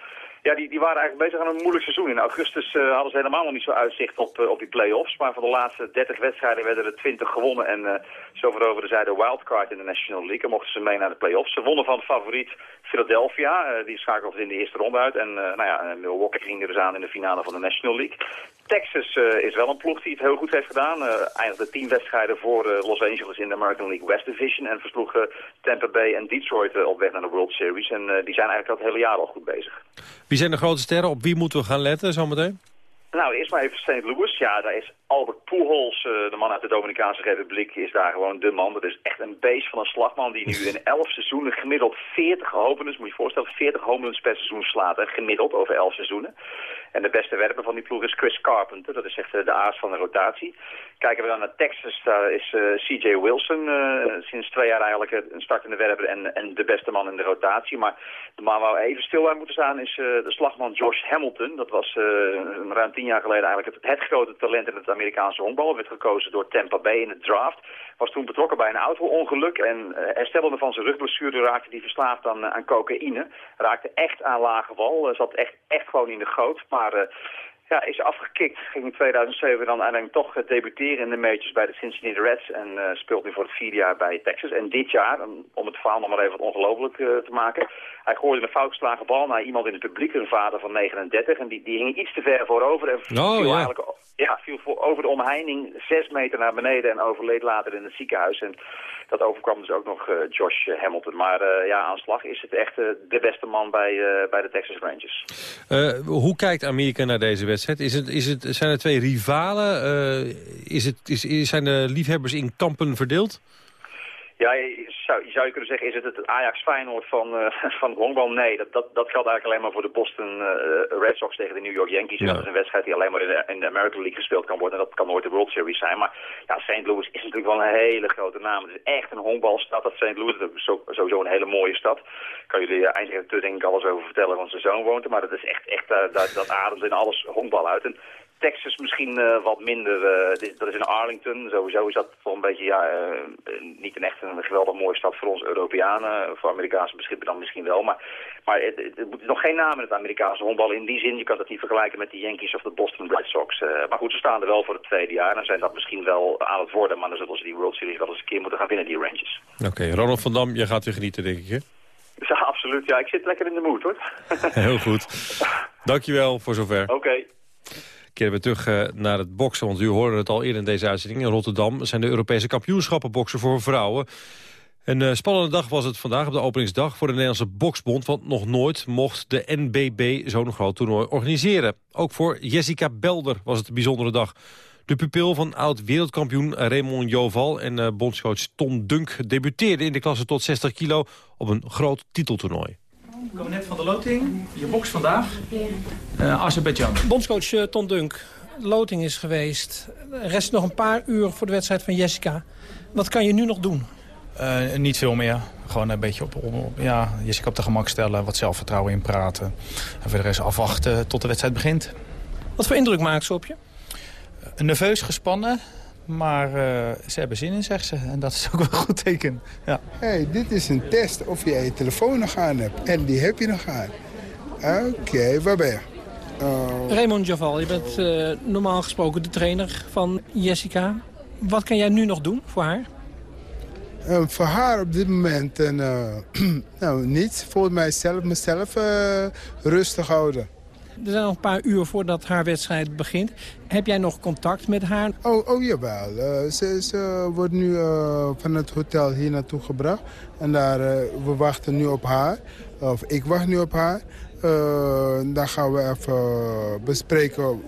ja, die, die waren eigenlijk bezig aan een moeilijk seizoen. In augustus eh, hadden ze helemaal nog niet zo uitzicht op, eh, op die play-offs. Maar van de laatste 30 wedstrijden werden er 20 gewonnen. En eh zo veroverden zij de wildcard in de National League. En mochten ze mee naar de play-offs. Ze wonnen van favoriet Philadelphia. die schakelde in de eerste ronde uit. En nou ja, Milwaukee ging er dus aan in de finale van de National League. Texas is wel een ploeg die het heel goed heeft gedaan. Eindigde tien wedstrijden voor Los Angeles in de American League West Division. En versloeg Tampa Bay en Detroit op weg naar de World Series. En die zijn eigenlijk het hele jaar al goed bezig. Wie zijn de grote sterren? Op wie moeten we gaan letten zometeen? Nou, eerst maar even St. Louis. Ja, daar is Albert Pujols, eh, de man uit de Dominicaanse Republiek, is daar gewoon de man. Dat is echt een beest van een slagman die nu in 11 seizoenen gemiddeld 40 homeruns, moet je je voorstellen, 40 homeruns per seizoen slaat. Hè, gemiddeld over 11 seizoenen. En de beste werper van die ploeg is Chris Carpenter. Dat is echt eh, de aas van de rotatie. Kijken we dan naar Texas, daar is eh, CJ Wilson eh, sinds twee jaar eigenlijk een startende werper en, en de beste man in de rotatie. Maar de man waar we even stil bij moeten staan is de slagman Josh Hamilton. Dat was ruim tien jaar geleden eigenlijk het, het grote talent in het Amerikaanse honkbal. Werd gekozen door Tampa Bay in de draft. Was toen betrokken bij een auto-ongeluk en herstelde van zijn rugblessure raakte hij verslaafd aan, aan cocaïne. Raakte echt aan lage wal, zat echt, echt gewoon in de goot. Maar eh, ja, is afgekikt. Ging in 2007 dan uiteindelijk toch eh, debuteren in de majors bij de Cincinnati Reds. En eh, speelt nu voor het vierde jaar bij Texas. En dit jaar, om- het verhaal nog maar even wat ongelooflijk eh, te maken. Hij gooide een fout geslagen bal naar iemand in het publiek, een vader van 39. En die, die hing iets te ver voorover. En viel Oh, ja. o- ja, viel voor, over de omheining zes meter naar beneden en overleed later in het ziekenhuis. En dat overkwam dus ook nog Josh Hamilton. Maar ja, aan slag is het echt de beste man bij, bij de Texas Rangers. Hoe kijkt Amerika naar deze wedstrijd? Is het, is het, zijn er twee rivalen? Eh, is het, is, zijn de liefhebbers in kampen verdeeld? Ja, je zou, je zou je kunnen zeggen, is het het Ajax Feyenoord van, uh, van honkbal? Nee, dat, dat, dat geldt eigenlijk alleen maar voor de Boston uh, Red Sox tegen de New York Yankees. Ja. Dat is een wedstrijd die alleen maar in de, in de American League gespeeld kan worden. En dat kan nooit de World Series zijn. Maar ja, St. Louis is natuurlijk wel een hele grote naam. Het is echt een honkbalstad, dat St. Louis. Dat is sowieso een hele mooie stad. Kan jullie uh, eindredacteur denk ik alles over vertellen, want zijn zoon woont er. Maar dat is echt, echt dat, dat ademt in alles honkbal uit. En, Texas misschien uh, wat minder. Uh, dat is in Arlington. Sowieso is dat wel een beetje, ja, uh, niet een echt een geweldig mooie stad voor ons Europeanen. Voor Amerikaanse beschipper dan misschien wel. Maar, maar het, het, is nog geen naam in het Amerikaanse honkbal. In die zin, je kan dat niet vergelijken met de Yankees of de Boston Red Sox. maar goed, ze staan er wel voor het tweede jaar. Dan zijn dat misschien wel aan het worden. Maar dan zullen ze die World Series wel eens een keer moeten gaan winnen, die Rangers. Oké, okay, Ronald van Dam, jij gaat weer genieten, denk ik, hè? Ja, absoluut. Ja, ik zit lekker in de mood, hoor. Heel goed. Dankjewel voor zover. Oké. Okay keren we terug uh, naar het boksen. Want u hoorde het al eerder in deze uitzending. In Rotterdam zijn de Europese kampioenschappen boksen voor vrouwen. Een uh, spannende dag was het vandaag op de openingsdag voor de Nederlandse Boksbond. Want nog nooit mocht de NBB zo'n groot toernooi organiseren. Ook voor Jessica Belder was het een bijzondere dag. De pupil van oud-wereldkampioen Raymond Joval en uh, bondscoach Tom Dunk... debuteerde in de klasse tot 60 kilo op een groot titeltoernooi. Ik kom net van de loting. Je boks vandaag. Uh, Azerbeidzjan. Bondscoach uh, Ton Dunk. De loting is geweest. Er rest nog een paar uur voor de wedstrijd van Jessica. Wat kan je nu nog doen? Uh, niet veel meer. Gewoon een beetje op, op, op, ja, Jessica op de gemak stellen. Wat zelfvertrouwen in praten. En voor de rest afwachten tot de wedstrijd begint. Wat voor indruk maakt ze op je? nerveus, gespannen. Maar uh, ze hebben zin in, zegt ze. En dat is ook wel een goed teken. Ja. Hey, dit is een test of jij je telefoon nog aan hebt. En die heb je nog aan. Oké, okay, waar ben je? Uh... Raymond Javal, je bent uh, normaal gesproken de trainer van Jessica. Wat kan jij nu nog doen voor haar? Uh, voor haar op dit moment nou, niets. Volgens mij zelf mezelf rustig houden. Er zijn nog een paar uur voordat haar wedstrijd begint. Heb jij nog contact met haar? Oh, oh jawel. Uh, ze, wordt nu uh, van het hotel hier naartoe gebracht. En daar, uh, we wachten nu op haar. Of ik wacht nu op haar. dan gaan we even bespreken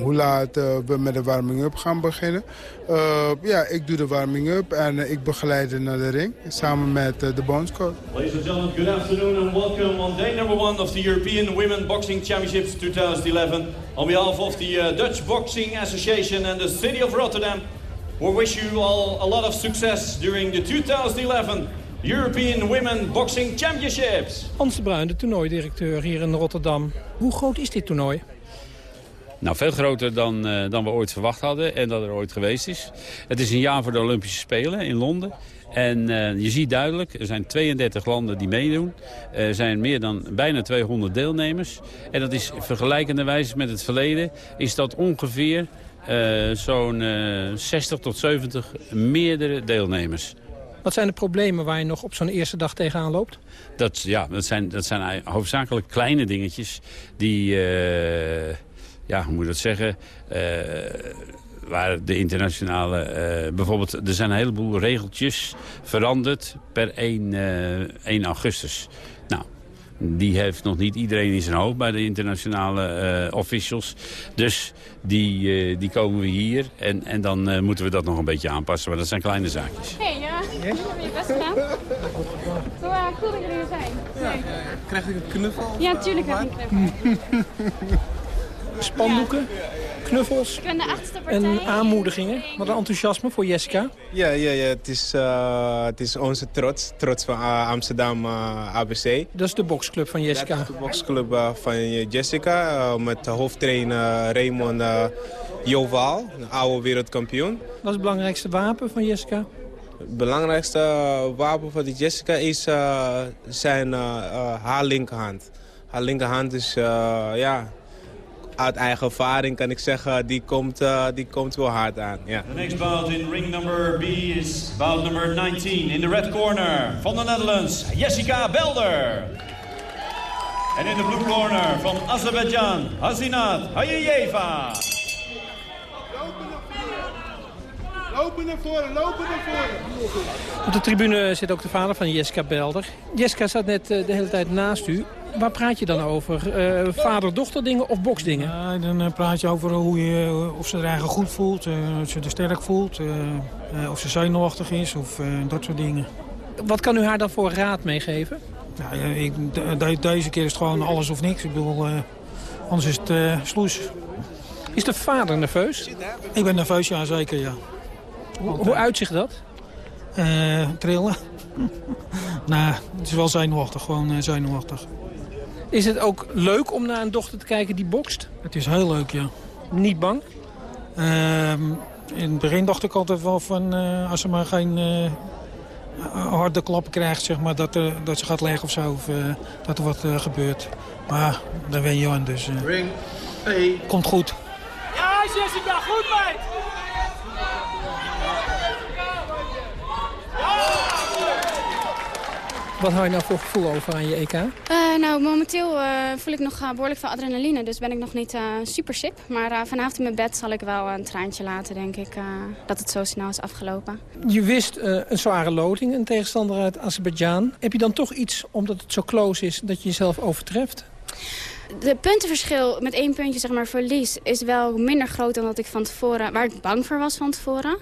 hoe laat uh, we met de warming-up gaan beginnen. Uh, ja, ik doe de warming-up en uh, ik begeleid haar naar de ring samen met de bondscoach. Ladies and gentlemen, good afternoon and welcome on day number one of the European Women Boxing Championships 2011. On behalf of the Dutch Boxing Association and the City of Rotterdam, we wish you all a lot of success during the 2011 European Women Boxing Championships. Hans de Bruin, de toernooidirecteur hier in Rotterdam. Hoe groot is dit toernooi? Nou, veel groter dan, uh, dan we ooit verwacht hadden en dat er ooit geweest is. Het is een jaar voor de Olympische Spelen in Londen. En uh, je ziet duidelijk, er zijn 32 landen die meedoen. Er zijn meer dan bijna 200 deelnemers. En dat is vergelijkenderwijs met het verleden... is dat ongeveer uh, zo'n 60 tot 70 meerdere deelnemers. Wat zijn de problemen waar je nog op zo'n eerste dag tegenaan loopt? Dat, ja, dat zijn, dat zijn hoofdzakelijk kleine dingetjes die ja, hoe moet je dat zeggen... Uh, waar de internationale... Uh, bijvoorbeeld, er zijn een heleboel regeltjes veranderd per 1, uh, 1 augustus. Nou, die heeft nog niet iedereen in zijn hoofd bij de internationale uh, officials. Dus die, die komen we hier en, en dan moeten we dat nog een beetje aanpassen. Maar dat zijn kleine zaakjes. Hé, hey, ja. Jullie hebben je best gedaan. Zo uh, cool dat jullie er zijn. Nee. Krijg ik een knuffel? Ja, tuurlijk krijg ik een knuffel. Spandoeken, knuffels en aanmoedigingen. Wat een enthousiasme voor Jessica. Ja, ja, ja het, is, uh, het is onze trots. Trots van uh, Amsterdam uh, ABC. Dat is de boxclub van Jessica. Dat is de boxclub van Jessica. met hoofdtrainer Raymond Joval, een oude wereldkampioen. Wat is het belangrijkste wapen van Jessica? Het belangrijkste wapen van die Jessica is zijn haar linkerhand. Haar linkerhand is, ja, uit eigen ervaring kan ik zeggen, die komt, uh, die komt wel hard aan. Ja. The next bout in ring number B is bout number 19 in the red corner van de Netherlands, Jessica Belder. En in de blue corner van Azerbeidzjan, Hazinat Hayeyeva. Lopen naar voren, lopen naar voren. Op de tribune zit ook de vader van Jessica Belder. Jessica staat net de hele tijd naast u. waar praat je dan over? Eh, Vader-dochter dingen of boksdingen? Ja, dan eh, praat je over hoe je, of ze er eigenlijk goed voelt, eh, of ze er sterk voelt, eh, eh, of ze zenuwachtig is of eh, dat soort dingen. Wat kan u haar dan voor raad meegeven? Nou, ik, de- de- deze keer is het gewoon alles of niks. Ik bedoel, eh, anders is het eh sloes. Is de vader nerveus? Ik ben nerveus, ja zeker, ja. Hoe, hoe uitzicht dat? Eh, trillen. nou, het is wel zenuwachtig, gewoon eh, zenuwachtig. Is het ook leuk om naar een dochter te kijken die bokst? Het is heel leuk, ja. Niet bang? Ehm, in het begin dacht ik altijd wel van, eh, als ze maar geen eh, harde klappen krijgt, zeg maar, dat, er, dat ze gaat leggen of zo, of eh, dat er wat eh, gebeurt. Maar daar wen je aan, dus eh, komt goed. Ja, Jessica, goed meid! Wat hou je nou voor gevoel over aan je EK? Eh, nou, momenteel eh, voel ik nog eh, behoorlijk veel adrenaline, dus ben ik nog niet super sip. Maar vanavond in mijn bed zal ik wel een traantje laten, denk ik, dat het zo snel is afgelopen. Je wist een zware loting, een tegenstander uit Azerbeidzjan. Heb je dan toch iets, omdat het zo close is, dat je jezelf overtreft? De puntenverschil met één puntje zeg maar, verlies is wel minder groot dan dat ik van tevoren, waar ik bang voor was van tevoren.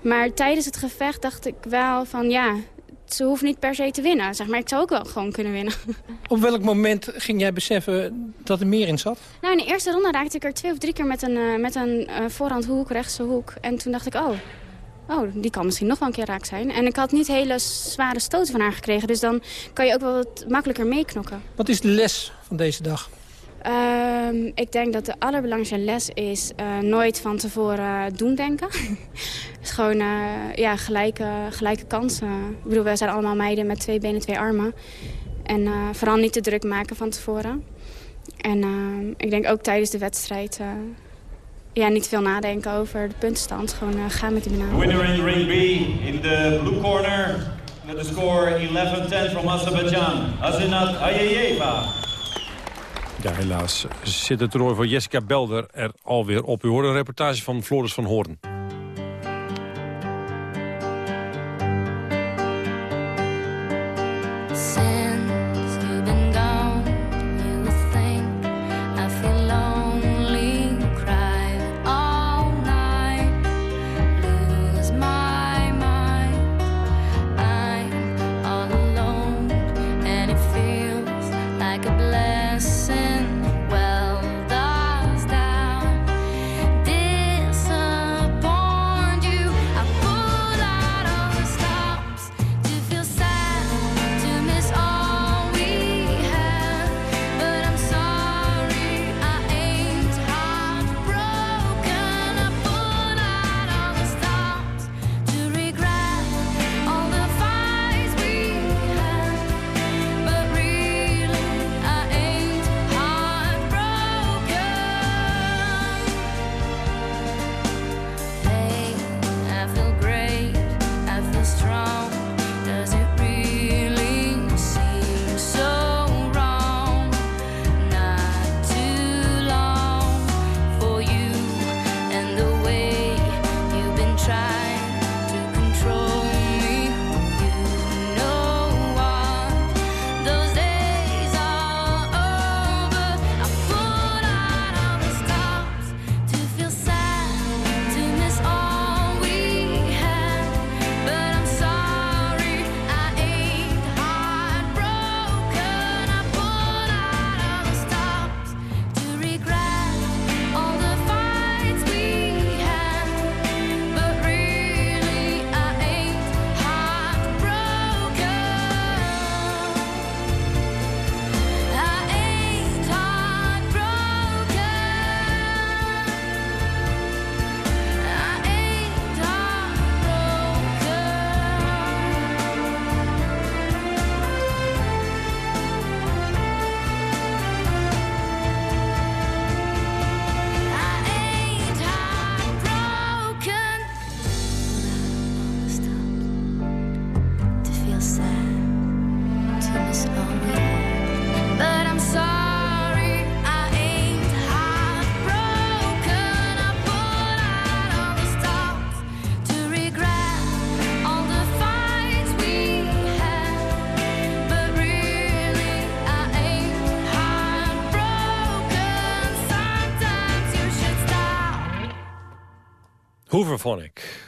Maar tijdens het gevecht dacht ik wel van ja, ze hoeft niet per se te winnen. Zeg maar, ik zou ook wel gewoon kunnen winnen. Op welk moment ging jij beseffen dat er meer in zat? Nou, in de eerste ronde raakte ik er twee of drie keer met een, eh, met een eh, voorhand hoek, rechtse hoek. En toen dacht ik, oh, oh, die kan misschien nog wel een keer raak zijn. En ik had niet hele zware stoten van haar gekregen. Dus dan kan je ook wel wat makkelijker meeknokken. Wat is de les van deze dag? Ehm, ik denk dat de allerbelangrijkste les is eh, nooit van tevoren doen denken. Gewoon eh, ja, gelijke, gelijke kansen. Ik bedoel, wij zijn allemaal meiden met twee benen, twee armen. En eh, vooral niet te druk maken van tevoren. En ik denk ook tijdens de wedstrijd... ja, niet veel nadenken over de puntenstand. Gewoon gaan met die banaan. winner in ring B in the blue corner with the score 11-10 from Azerbaijan, Azinat Ayeyeva. Ja, helaas zit het toernooi voor Jessica Belder er alweer op. U hoorde een reportage van Floris van Hoorn.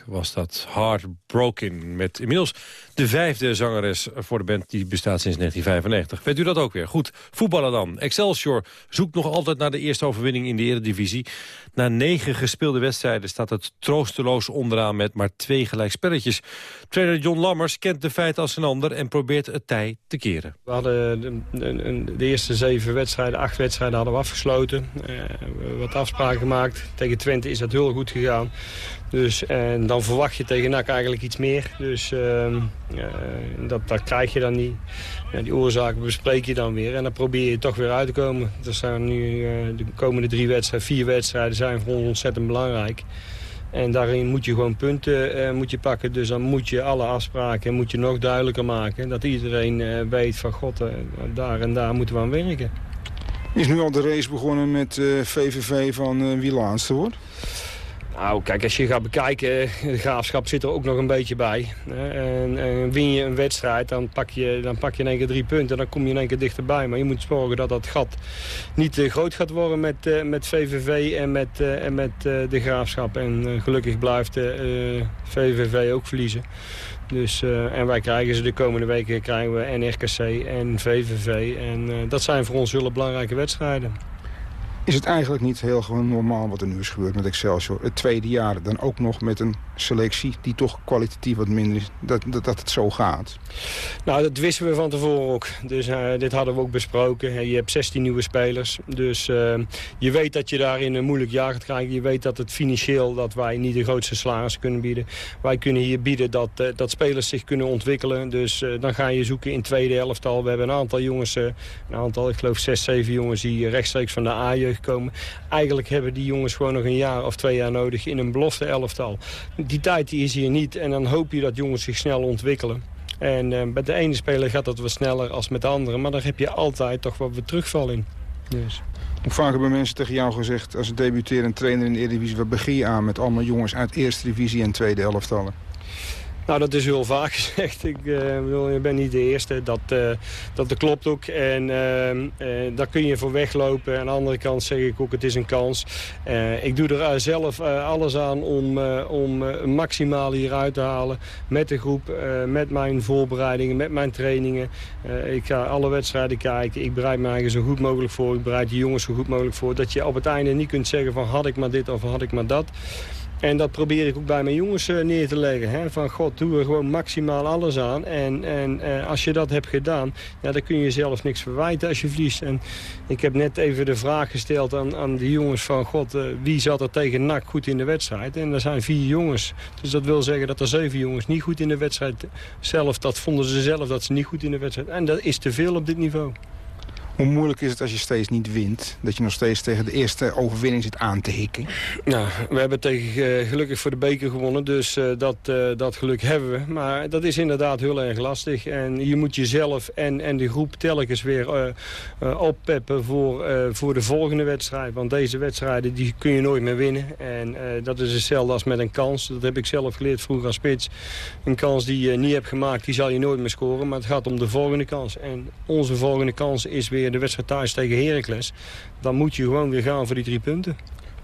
Was dat Heartbroken. Met inmiddels de vijfde zangeres voor de band die bestaat sinds 1995. Weet u dat ook weer? Goed, voetballen dan. Excelsior zoekt nog altijd naar de eerste overwinning in de eredivisie. Na negen gespeelde wedstrijden staat het troosteloos onderaan met maar twee gelijkspelletjes. Trainer John Lammers kent de feiten als een ander en probeert het tij te keren. We hadden de, de, eerste zeven wedstrijden, acht wedstrijden hadden we afgesloten. Uh, wat afspraken gemaakt. Tegen Twente is dat heel goed gegaan. Dus, en dan verwacht je tegen NAC eigenlijk iets meer. Dus uh, dat, dat krijg je dan niet. Die oorzaken bespreek je dan weer. En dan probeer je toch weer uit te komen. Er zijn nu uh, de komende drie wedstrijden, vier wedstrijden zijn voor ons ontzettend belangrijk. En daarin moet je gewoon punten uh, moet je pakken. Dus dan moet je alle afspraken moet je nog duidelijker maken. Dat iedereen uh, weet van god, daar en daar moeten we aan werken. Is nu al de race begonnen met VVV van wie laatste wordt? Nou, kijk, als je gaat bekijken, de graafschap zit er ook nog een beetje bij. En, en win je een wedstrijd, dan pak, je, dan pak je in één keer drie punten. Dan kom je in één keer dichterbij. Maar je moet zorgen dat dat gat niet te groot gaat worden met, uh, met VVV en met, uh, en met de graafschap. En gelukkig blijft VVV ook verliezen. Dus, en wij krijgen ze de komende weken krijgen we NRKC en VVV. En dat zijn voor ons hele belangrijke wedstrijden. Is het eigenlijk niet heel gewoon normaal wat er nu is gebeurd met Excelsior? Het tweede jaar, dan ook nog met een selectie die toch kwalitatief wat minder is, dat, dat, het zo gaat? Nou, dat wisten we van tevoren ook. Dus uh, dit hadden we ook besproken. Je hebt 16 nieuwe spelers. Dus uh, je weet dat je daar in een moeilijk jaar gaat krijgen. Je weet dat het financieel dat wij niet de grootste salarissen kunnen bieden. Wij kunnen hier bieden dat, uh, dat spelers zich kunnen ontwikkelen. Dus dan ga je zoeken in tweede elftal. We hebben een aantal jongens, een aantal, ik geloof 6, 7 jongens die rechtstreeks van de A-jeugd Eigenlijk hebben die jongens gewoon nog een jaar of twee jaar nodig in een belofte elftal. Die tijd die is hier niet en dan hoop je dat jongens zich snel ontwikkelen. En uh, met de ene speler gaat dat wat sneller als met de andere. Maar daar heb je altijd toch wat terugval in. Dus. Hoe vaak hebben mensen tegen jou gezegd... als debuterend trainer in de Eredivisie... wat begin je aan met allemaal jongens uit eerste divisie en tweede elftallen? Nou, dat is heel vaak gezegd. Ik uh, bedoel, je bent niet de eerste. Dat, uh, dat, klopt ook. En uh, daar kun je voor weglopen. Aan de andere kant zeg ik ook, het is een kans. ik doe er zelf alles aan om, om maximaal hieruit te halen. Met de groep, met mijn voorbereidingen, met mijn trainingen. ik ga alle wedstrijden kijken. Ik bereid me eigenlijk zo goed mogelijk voor. Ik bereid de jongens zo goed mogelijk voor. Dat je op het einde niet kunt zeggen van had ik maar dit of had ik maar dat. En dat probeer ik ook bij mijn jongens uh, neer te leggen. Hè? Van god, doe er gewoon maximaal alles aan. En, en uh, als je dat hebt gedaan, ja, dan kun je jezelf niks verwijten als je verliest. En ik heb net even de vraag gesteld aan, aan de jongens van god, uh, wie zat er tegen NAC goed in de wedstrijd? En er zijn vier jongens. Dus dat wil zeggen dat er zeven jongens niet goed in de wedstrijd zelf, dat vonden ze zelf dat ze niet goed in de wedstrijd. En dat is te veel op dit niveau. Hoe moeilijk is het als je steeds niet wint? Dat je nog steeds tegen de eerste overwinning zit aan te hikken? Nou, we hebben tegen, uh, gelukkig voor de beker gewonnen. Dus uh, dat, uh, dat geluk hebben we. Maar dat is inderdaad heel erg lastig. En je moet jezelf en, en de groep telkens weer oppeppen voor, voor de volgende wedstrijd. Want deze wedstrijden die kun je nooit meer winnen. En dat is hetzelfde als met een kans. Dat heb ik zelf geleerd vroeger als spits. Een kans die je niet hebt gemaakt, die zal je nooit meer scoren. Maar het gaat om de volgende kans. En onze volgende kans is weer de wedstrijd thuis tegen Heracles... dan moet je gewoon weer gaan voor die drie punten.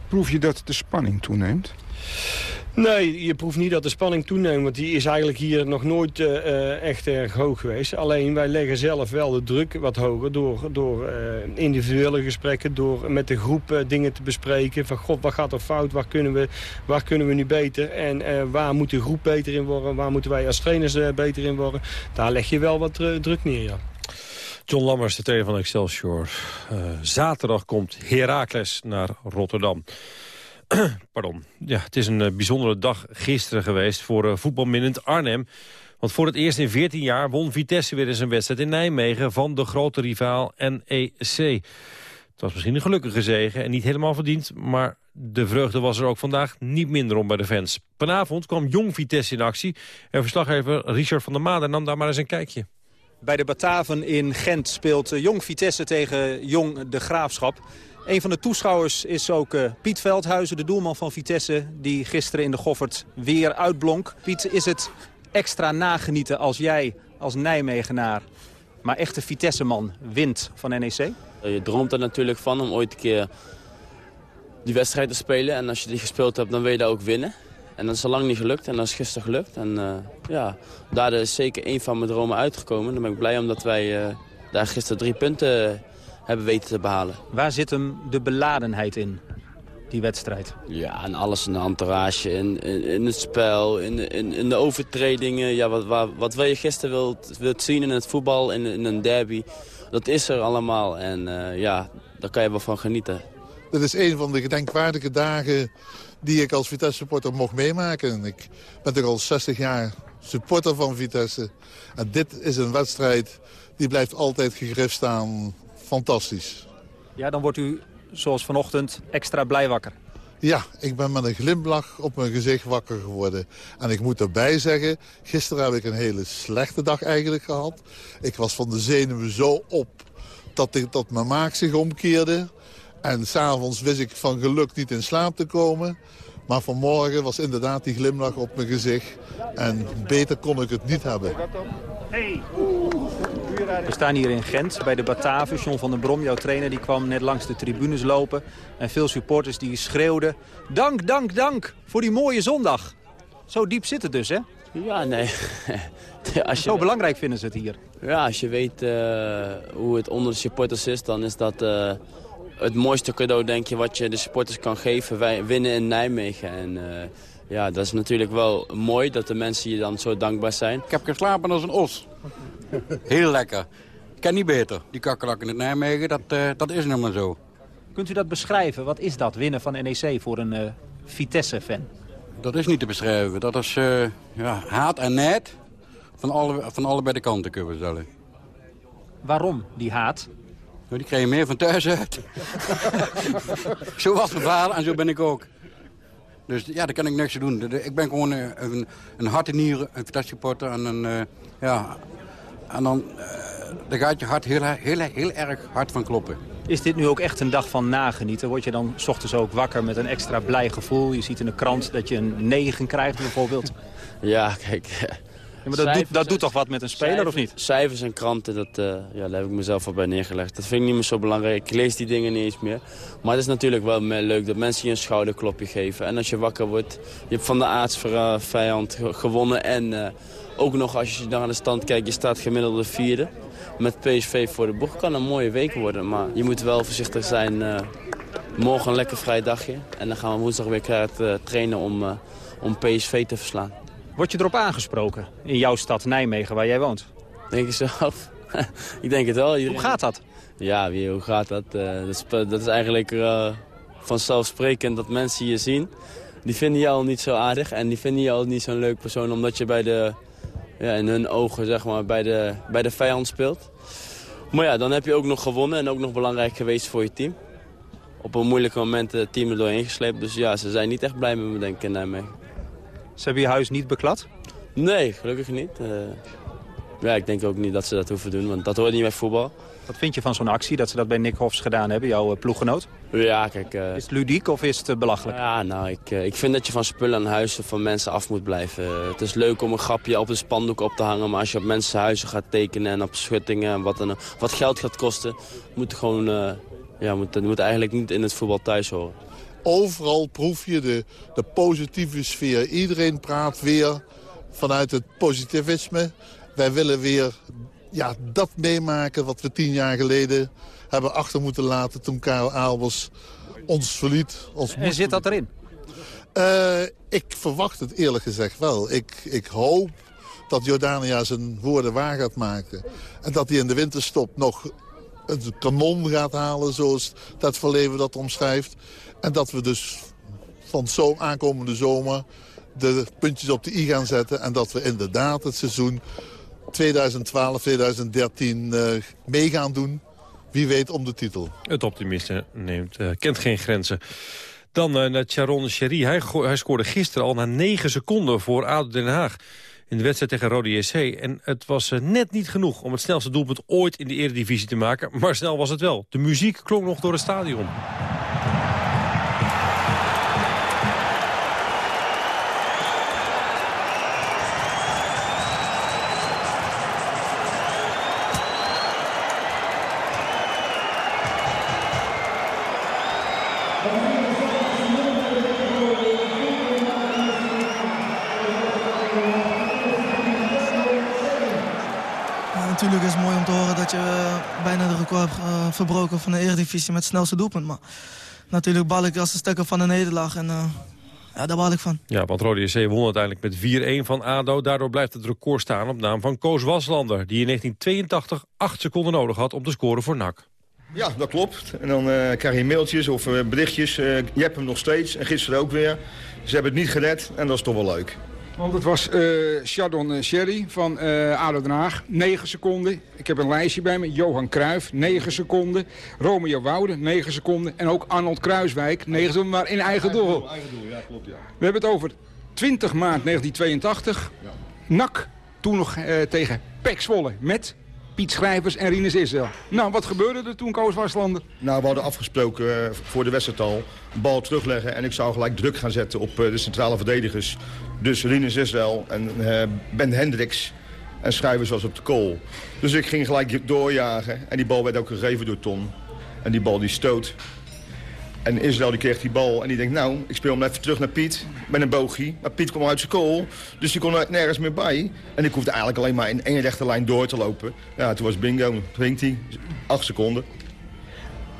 Proef je dat de spanning toeneemt? Nee, je proeft niet dat de spanning toeneemt. Want die is eigenlijk hier nog nooit uh, echt erg hoog geweest. Alleen wij leggen zelf wel de druk wat hoger door, door uh, individuele gesprekken. Door met de groep uh, dingen te bespreken. Van god, wat gaat er fout? Waar kunnen we, waar kunnen we nu beter? En waar moet de groep beter in worden? Waar moeten wij als trainers beter in worden? Daar leg je wel wat druk neer, ja. John Lammers, de trainer van Excelsior. Uh, zaterdag komt Heracles naar Rotterdam. Pardon. Ja, het is een uh, bijzondere dag gisteren geweest voor uh, voetbalminnend Arnhem. Want voor het eerst in 14 jaar won Vitesse weer eens een wedstrijd in Nijmegen... van de grote rivaal NEC. Het was misschien een gelukkige zege en niet helemaal verdiend... maar de vreugde was er ook vandaag niet minder om bij de fans. Vanavond kwam Jong Vitesse in actie... en verslaggever Richard van der Maden nam daar maar eens een kijkje. Bij de Bataven in Gent speelt Jong Vitesse tegen Jong de Graafschap. Een van de toeschouwers is ook uh, Piet Veldhuizen, de doelman van Vitesse... die gisteren in de Goffert weer uitblonk. Piet, is het extra nagenieten als jij als Nijmegenaar... maar echte Vitesse-man wint van NEC? Je droomt er natuurlijk van om ooit een keer die wedstrijd te spelen. En als je die gespeeld hebt, dan wil je daar ook winnen. En dat is al lang niet gelukt en dat is gisteren gelukt. En eh, ja, daardoor is zeker één van mijn dromen uitgekomen. Dan ben ik blij omdat wij eh, daar gisteren drie punten hebben weten te behalen. Waar zit hem de beladenheid in, die wedstrijd? Ja, en alles in de entourage, in, in, in het spel, in, in, in de overtredingen. Ja, wat, wat, wat wil je gisteren wilt, wilt zien in het voetbal, in, in een derby, dat is er allemaal. En eh, ja, daar kan je wel van genieten. Dit is een van de gedenkwaardige dagen die ik als Vitesse-supporter mocht meemaken. Ik ben toch al 60 jaar supporter van Vitesse. En dit is een wedstrijd die blijft altijd gegrift staan. Fantastisch. Ja, dan wordt u zoals vanochtend extra blij wakker. Ja, ik ben met een glimlach op mijn gezicht wakker geworden. En ik moet erbij zeggen, gisteren heb ik een hele slechte dag eigenlijk gehad. Ik was van de zenuwen zo op dat, ik, dat mijn maag zich omkeerde. En s'avonds wist ik van geluk niet in slaap te komen. Maar vanmorgen was inderdaad die glimlach op mijn gezicht. En beter kon ik het niet hebben. We staan hier in Gent bij de Bataven. John van den Brom, jouw trainer, die kwam net langs de tribunes lopen. En veel supporters die schreeuwden... Dank, dank, dank voor die mooie zondag. Zo diep zit het dus, hè? Ja, nee. als je Zo belangrijk vinden ze het hier. Ja, als je weet eh, hoe het onder de supporters is, dan is dat eh, het mooiste cadeau, denk je, wat je de supporters kan geven. Wij winnen in Nijmegen. En eh, ja, dat is natuurlijk wel mooi dat de mensen je dan zo dankbaar zijn. Ik heb geslapen als een os. Heel lekker. Ik ken niet beter. Die kakkerlakken in Nijmegen, dat, eh, dat is nou maar zo. Kunt u dat beschrijven? Wat is dat, winnen van NEC voor een eh, Vitesse-fan? Dat is niet te beschrijven. Dat is eh, ja, haat en nijd van, alle, van allebei de kanten, kunnen we stellen. Waarom, die haat? Nou, die krijg je meer van thuis uit. zo was mijn vader en zo ben ik ook. Dus ja, daar kan ik niks aan doen. Ik ben gewoon eh, een, een hart en nieren, een Vitesse-supporter. En, een, eh, ja, en dan, eh, daar gaat je hart heel, heel, heel erg hard van kloppen. Is dit nu ook echt een dag van nagenieten? Word je dan 's ochtends ook wakker met een extra blij gevoel? Je ziet in de krant dat je een 9 krijgt bijvoorbeeld. Ja, kijk. Maar dat, doet, dat doet toch wat met een speler, of niet? Cijfers en kranten, dat, eh, ja, daar heb ik mezelf al bij neergelegd. Dat vind ik niet meer zo belangrijk. Ik lees die dingen niet eens meer. Maar het is natuurlijk wel leuk dat mensen je een schouderklopje geven. En als je wakker wordt, je hebt van de aardsvijand ge- gewonnen. En eh, ook nog als je naar de stand kijkt, je staat gemiddelde vierde. Met PSV voor de boeg kan een mooie week worden. Maar je moet wel voorzichtig zijn. eh, morgen een lekker vrij dagje. En dan gaan we woensdag weer keihard, eh, trainen om, om PSV te verslaan. Word je erop aangesproken in jouw stad Nijmegen, waar jij woont? Denk je zelf? ik denk het wel. Hoe gaat dat? Ja, wie, hoe gaat dat? Eh, dat, is, dat is eigenlijk eh, vanzelfsprekend dat mensen je zien. Die vinden jou niet zo aardig en die vinden jou niet zo'n leuk persoon... omdat je bij de, ja, in hun ogen zeg maar, bij, de, bij de vijand speelt. Maar ja, dan heb je ook nog gewonnen en ook nog belangrijk geweest voor je team. Op een moeilijke moment het team er doorheen gesleept. Dus ja, ze zijn niet echt blij met me, denk ik, in Nijmegen. Ze hebben je huis niet beklad? Nee, gelukkig niet. Eh, ja, ik denk ook niet dat ze dat hoeven doen, want dat hoort niet bij voetbal. Wat vind je van zo'n actie, dat ze dat bij Nick Hofs gedaan hebben, jouw eh, ploeggenoot? Ja, kijk... eh, Is het ludiek of is het belachelijk? Ja, nou, ik, ik vind dat je van spullen aan huizen van mensen af moet blijven. Het is leuk om een grapje op een spandoek op te hangen... maar als je op mensen huizen gaat tekenen en op schuttingen... en wat, dan, wat geld gaat kosten, moet, het gewoon, ja, moet, moet eigenlijk niet in het voetbal thuis horen. Overal proef je de, de positieve sfeer. Iedereen praat weer vanuit het positivisme. Wij willen weer ja, dat meemaken wat we tien jaar geleden hebben achter moeten laten... toen Karel Aalbers ons verliet. Ons En zit dat erin? Eh, ik verwacht het eerlijk gezegd wel. Ik, ik hoop dat Jordania zijn woorden waar gaat maken. En dat hij in de winterstop nog een kanon gaat halen... zoals dat verleven dat omschrijft. En dat we dus van zo aankomende zomer de puntjes op de i gaan zetten... en dat we inderdaad het seizoen 2012, 2013 eh, mee gaan doen. Wie weet om de titel. Het optimisten neemt, eh, kent geen grenzen. Dan eh, naar Charon Sherry. Hij, hij scoorde gisteren al na 9 seconden voor ADO Den Haag. In de wedstrijd tegen Rode JC. En het was eh, net niet genoeg om het snelste doelpunt ooit in de eredivisie te maken. Maar snel was het wel. De muziek klonk nog door het stadion. Verbroken van de Eredivisie met het snelste doelpunt. Maar natuurlijk bal ik als een stekker van de nederlaag en eh, ja, daar bal ik van. Ja, want Rode JC won uiteindelijk met 4-1 van ADO. Daardoor blijft het record staan op naam van Koos Waslander... die in 1982 8 seconden nodig had om te scoren voor NAC. Ja, dat klopt. En dan eh, krijg je mailtjes of eh, berichtjes. eh, je hebt hem nog steeds. En gisteren ook weer. Ze hebben het niet gered en dat is toch wel leuk. Want het was eh Chardon eh, Sherry van eh ADO Den Haag, 9 seconden. Ik heb een lijstje bij me. Johan Cruijff, 9 seconden. Romeo Woude, 9 seconden. En ook Arnold Kruiswijk, 9 seconden, maar in eigen doel. Eigen doel, ja klopt ja. We hebben het over 20 maart 1982. NAC, toen nog tegen Pek Zwolle met Piet Schrijvers en Rinus Israël. Nou, wat gebeurde er toen, Koos Waslander? Nou, we hadden afgesproken eh, voor de wedstrijd al. Bal terugleggen en ik zou gelijk druk gaan zetten op eh, de centrale verdedigers. Dus Rinus Israël en eh, Ben Hendricks en Schrijvers was op de kool. Dus ik ging gelijk doorjagen en die bal werd ook gegeven door Ton. En die bal die stoot. En Israël die kreeg die bal en die denkt, nou, ik speel hem even terug naar Piet met een boogje. Maar Piet kwam uit zijn kool, dus die kon er nergens meer bij. En ik hoefde eigenlijk alleen maar in één rechte lijn door te lopen. Ja, toen was bingo, ging hij, acht seconden.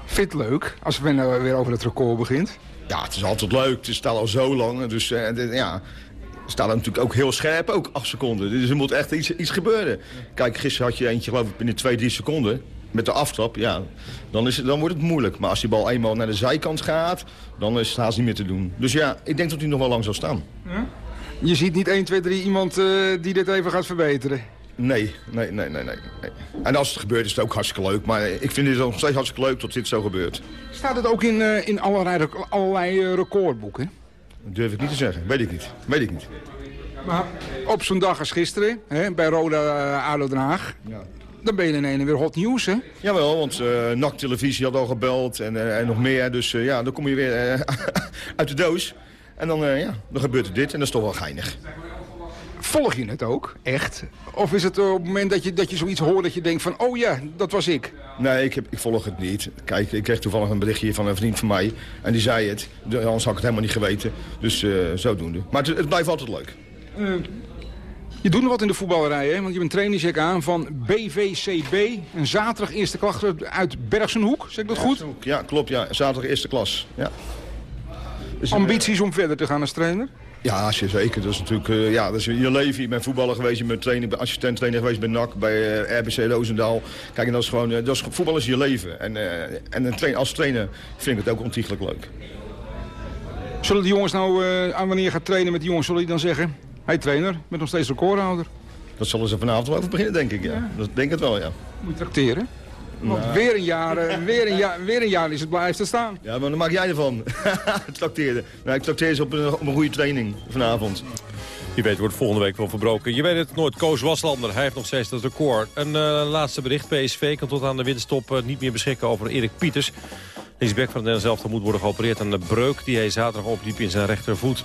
Vind je het leuk als we nou weer over het record begint? Ja, het is altijd leuk. Het staat al zo lang. Dus eh, ja, het staat er natuurlijk ook heel scherp, ook acht seconden. Dus er moet echt iets, iets gebeuren. Kijk, gisteren had je eentje geloof ik binnen twee, drie seconden. Met de aftrap, ja, dan, is het, dan wordt het moeilijk. Maar als die bal eenmaal naar de zijkant gaat, dan is het haast niet meer te doen. Dus ja, ik denk dat hij nog wel lang zal staan. Je ziet niet 1, 2, 3 iemand eh, die dit even gaat verbeteren. Nee, nee, nee, nee, nee. En als het gebeurt is het ook hartstikke leuk. Maar ik vind het nog steeds hartstikke leuk dat dit zo gebeurt. Staat het ook in, eh, in allerlei, allerlei eh, recordboeken? Dat durf ik niet te zeggen. Weet ik niet. Weet ik niet. Maar op zo'n dag als gisteren, hè, bij Roda uh, ADO Den Haag... dan ben je in ene weer hot nieuws, hè? Jawel, want eh NAC Televisie had al gebeld en, eh, en nog meer. Dus eh, ja, dan kom je weer eh, uit de doos. En dan, eh, ja, dan gebeurt er dit en dat is toch wel geinig. Volg je het ook, echt? Of is het eh, op het moment dat je, dat je zoiets hoort dat je denkt van... oh ja, dat was ik? Nee, ik, heb, ik volg het niet. Kijk, ik kreeg toevallig een berichtje van een vriend van mij. En die zei het. De- Anders had ik het helemaal niet geweten. Dus eh, zodoende. Maar het, het blijft altijd leuk. Je doet nog wat in de voetballerij, hè? Want je hebt een trainingscheck aan van BVCB. Een zaterdag eerste klasse uit Bergsenhoek, zeg ik dat goed? Ja, klopt. Ja. Zaterdag eerste klas. Ja. Dus, eh, Ambities om verder te gaan als trainer? Ja, als je zeker. Dat is natuurlijk eh, ja, dat is je leven. Je bent voetballer geweest, je bent trainer, assistent trainer geweest bij NAC, bij eh, RBC Roosendaal. Kijk, en dat is gewoon, dat is, voetbal is je leven. En, en een train, als trainer vind ik het ook ontiegelijk leuk. Zullen de jongens nou, aan wanneer je gaat trainen met die jongens, zullen die dan zeggen... Hé trainer, ben nog steeds recordhouder. Dat zullen ze vanavond wel over beginnen, denk ik. Ja. Dat denk ik het wel, ja. Moet je tracteren? Want Nou. weer, een jaar, eh, weer, een jaar, weer een jaar is het blijft te staan. Ja, maar dan maak jij ervan. Tracteren. Nou, ik trakteer ze op een, op een goede training vanavond. Je weet, wordt volgende week wel verbroken. Je weet het nooit, Koos Waslander, hij heeft nog steeds dat record. Een eh, laatste bericht, PSV kan tot aan de winststop eh, niet meer beschikken over Erik Pieters. Deze back van het elftal moet worden geopereerd aan de breuk... die hij zaterdag opliep in zijn rechtervoet.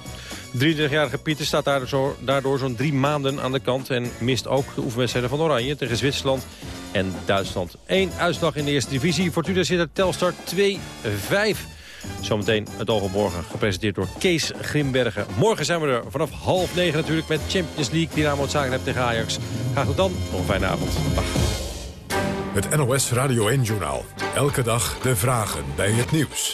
De 23-jarige Pieters staat daardoor zo- daardoor zo'n drie maanden aan de kant... en mist ook de oefenwedstrijden van Oranje tegen Zwitserland en Duitsland. Eén uitslag in de eerste divisie. Fortuna zit er Telstar 2-5. Zometeen het oog op morgen, gepresenteerd door Kees Grimbergen. Morgen zijn we er vanaf half negen natuurlijk met Champions League. Dynamo Zagreb tegen Ajax. Graag tot dan, nog een fijne avond. Het NOS Radio 1-journaal. Elke dag de vragen bij het nieuws.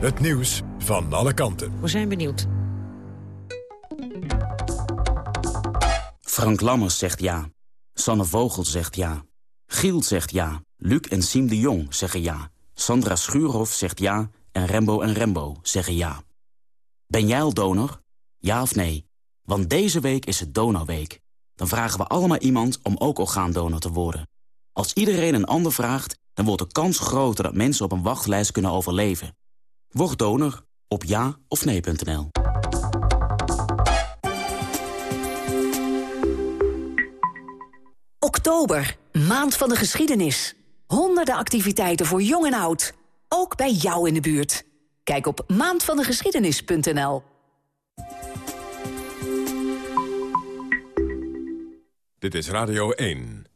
Het nieuws van alle kanten. We zijn benieuwd. Frank Lammers zegt ja. Sanne Vogel zegt ja. Giel zegt ja. Luc en Siem de Jong zeggen ja. Sandra Schuurhoff zegt ja. En Rembo en Rembo zeggen ja. Ben jij al donor? Ja of nee? Want deze week is het Donorweek. Dan vragen we allemaal iemand om ook orgaandonor te worden. Als iedereen een ander vraagt, dan wordt de kans groter dat mensen op een wachtlijst kunnen overleven. Word donor op ja of nee.nl. Oktober, maand van de geschiedenis. Honderden activiteiten voor jong en oud. Ook bij jou in de buurt. Kijk op maandvandegeschiedenis.nl. Dit is Radio 1.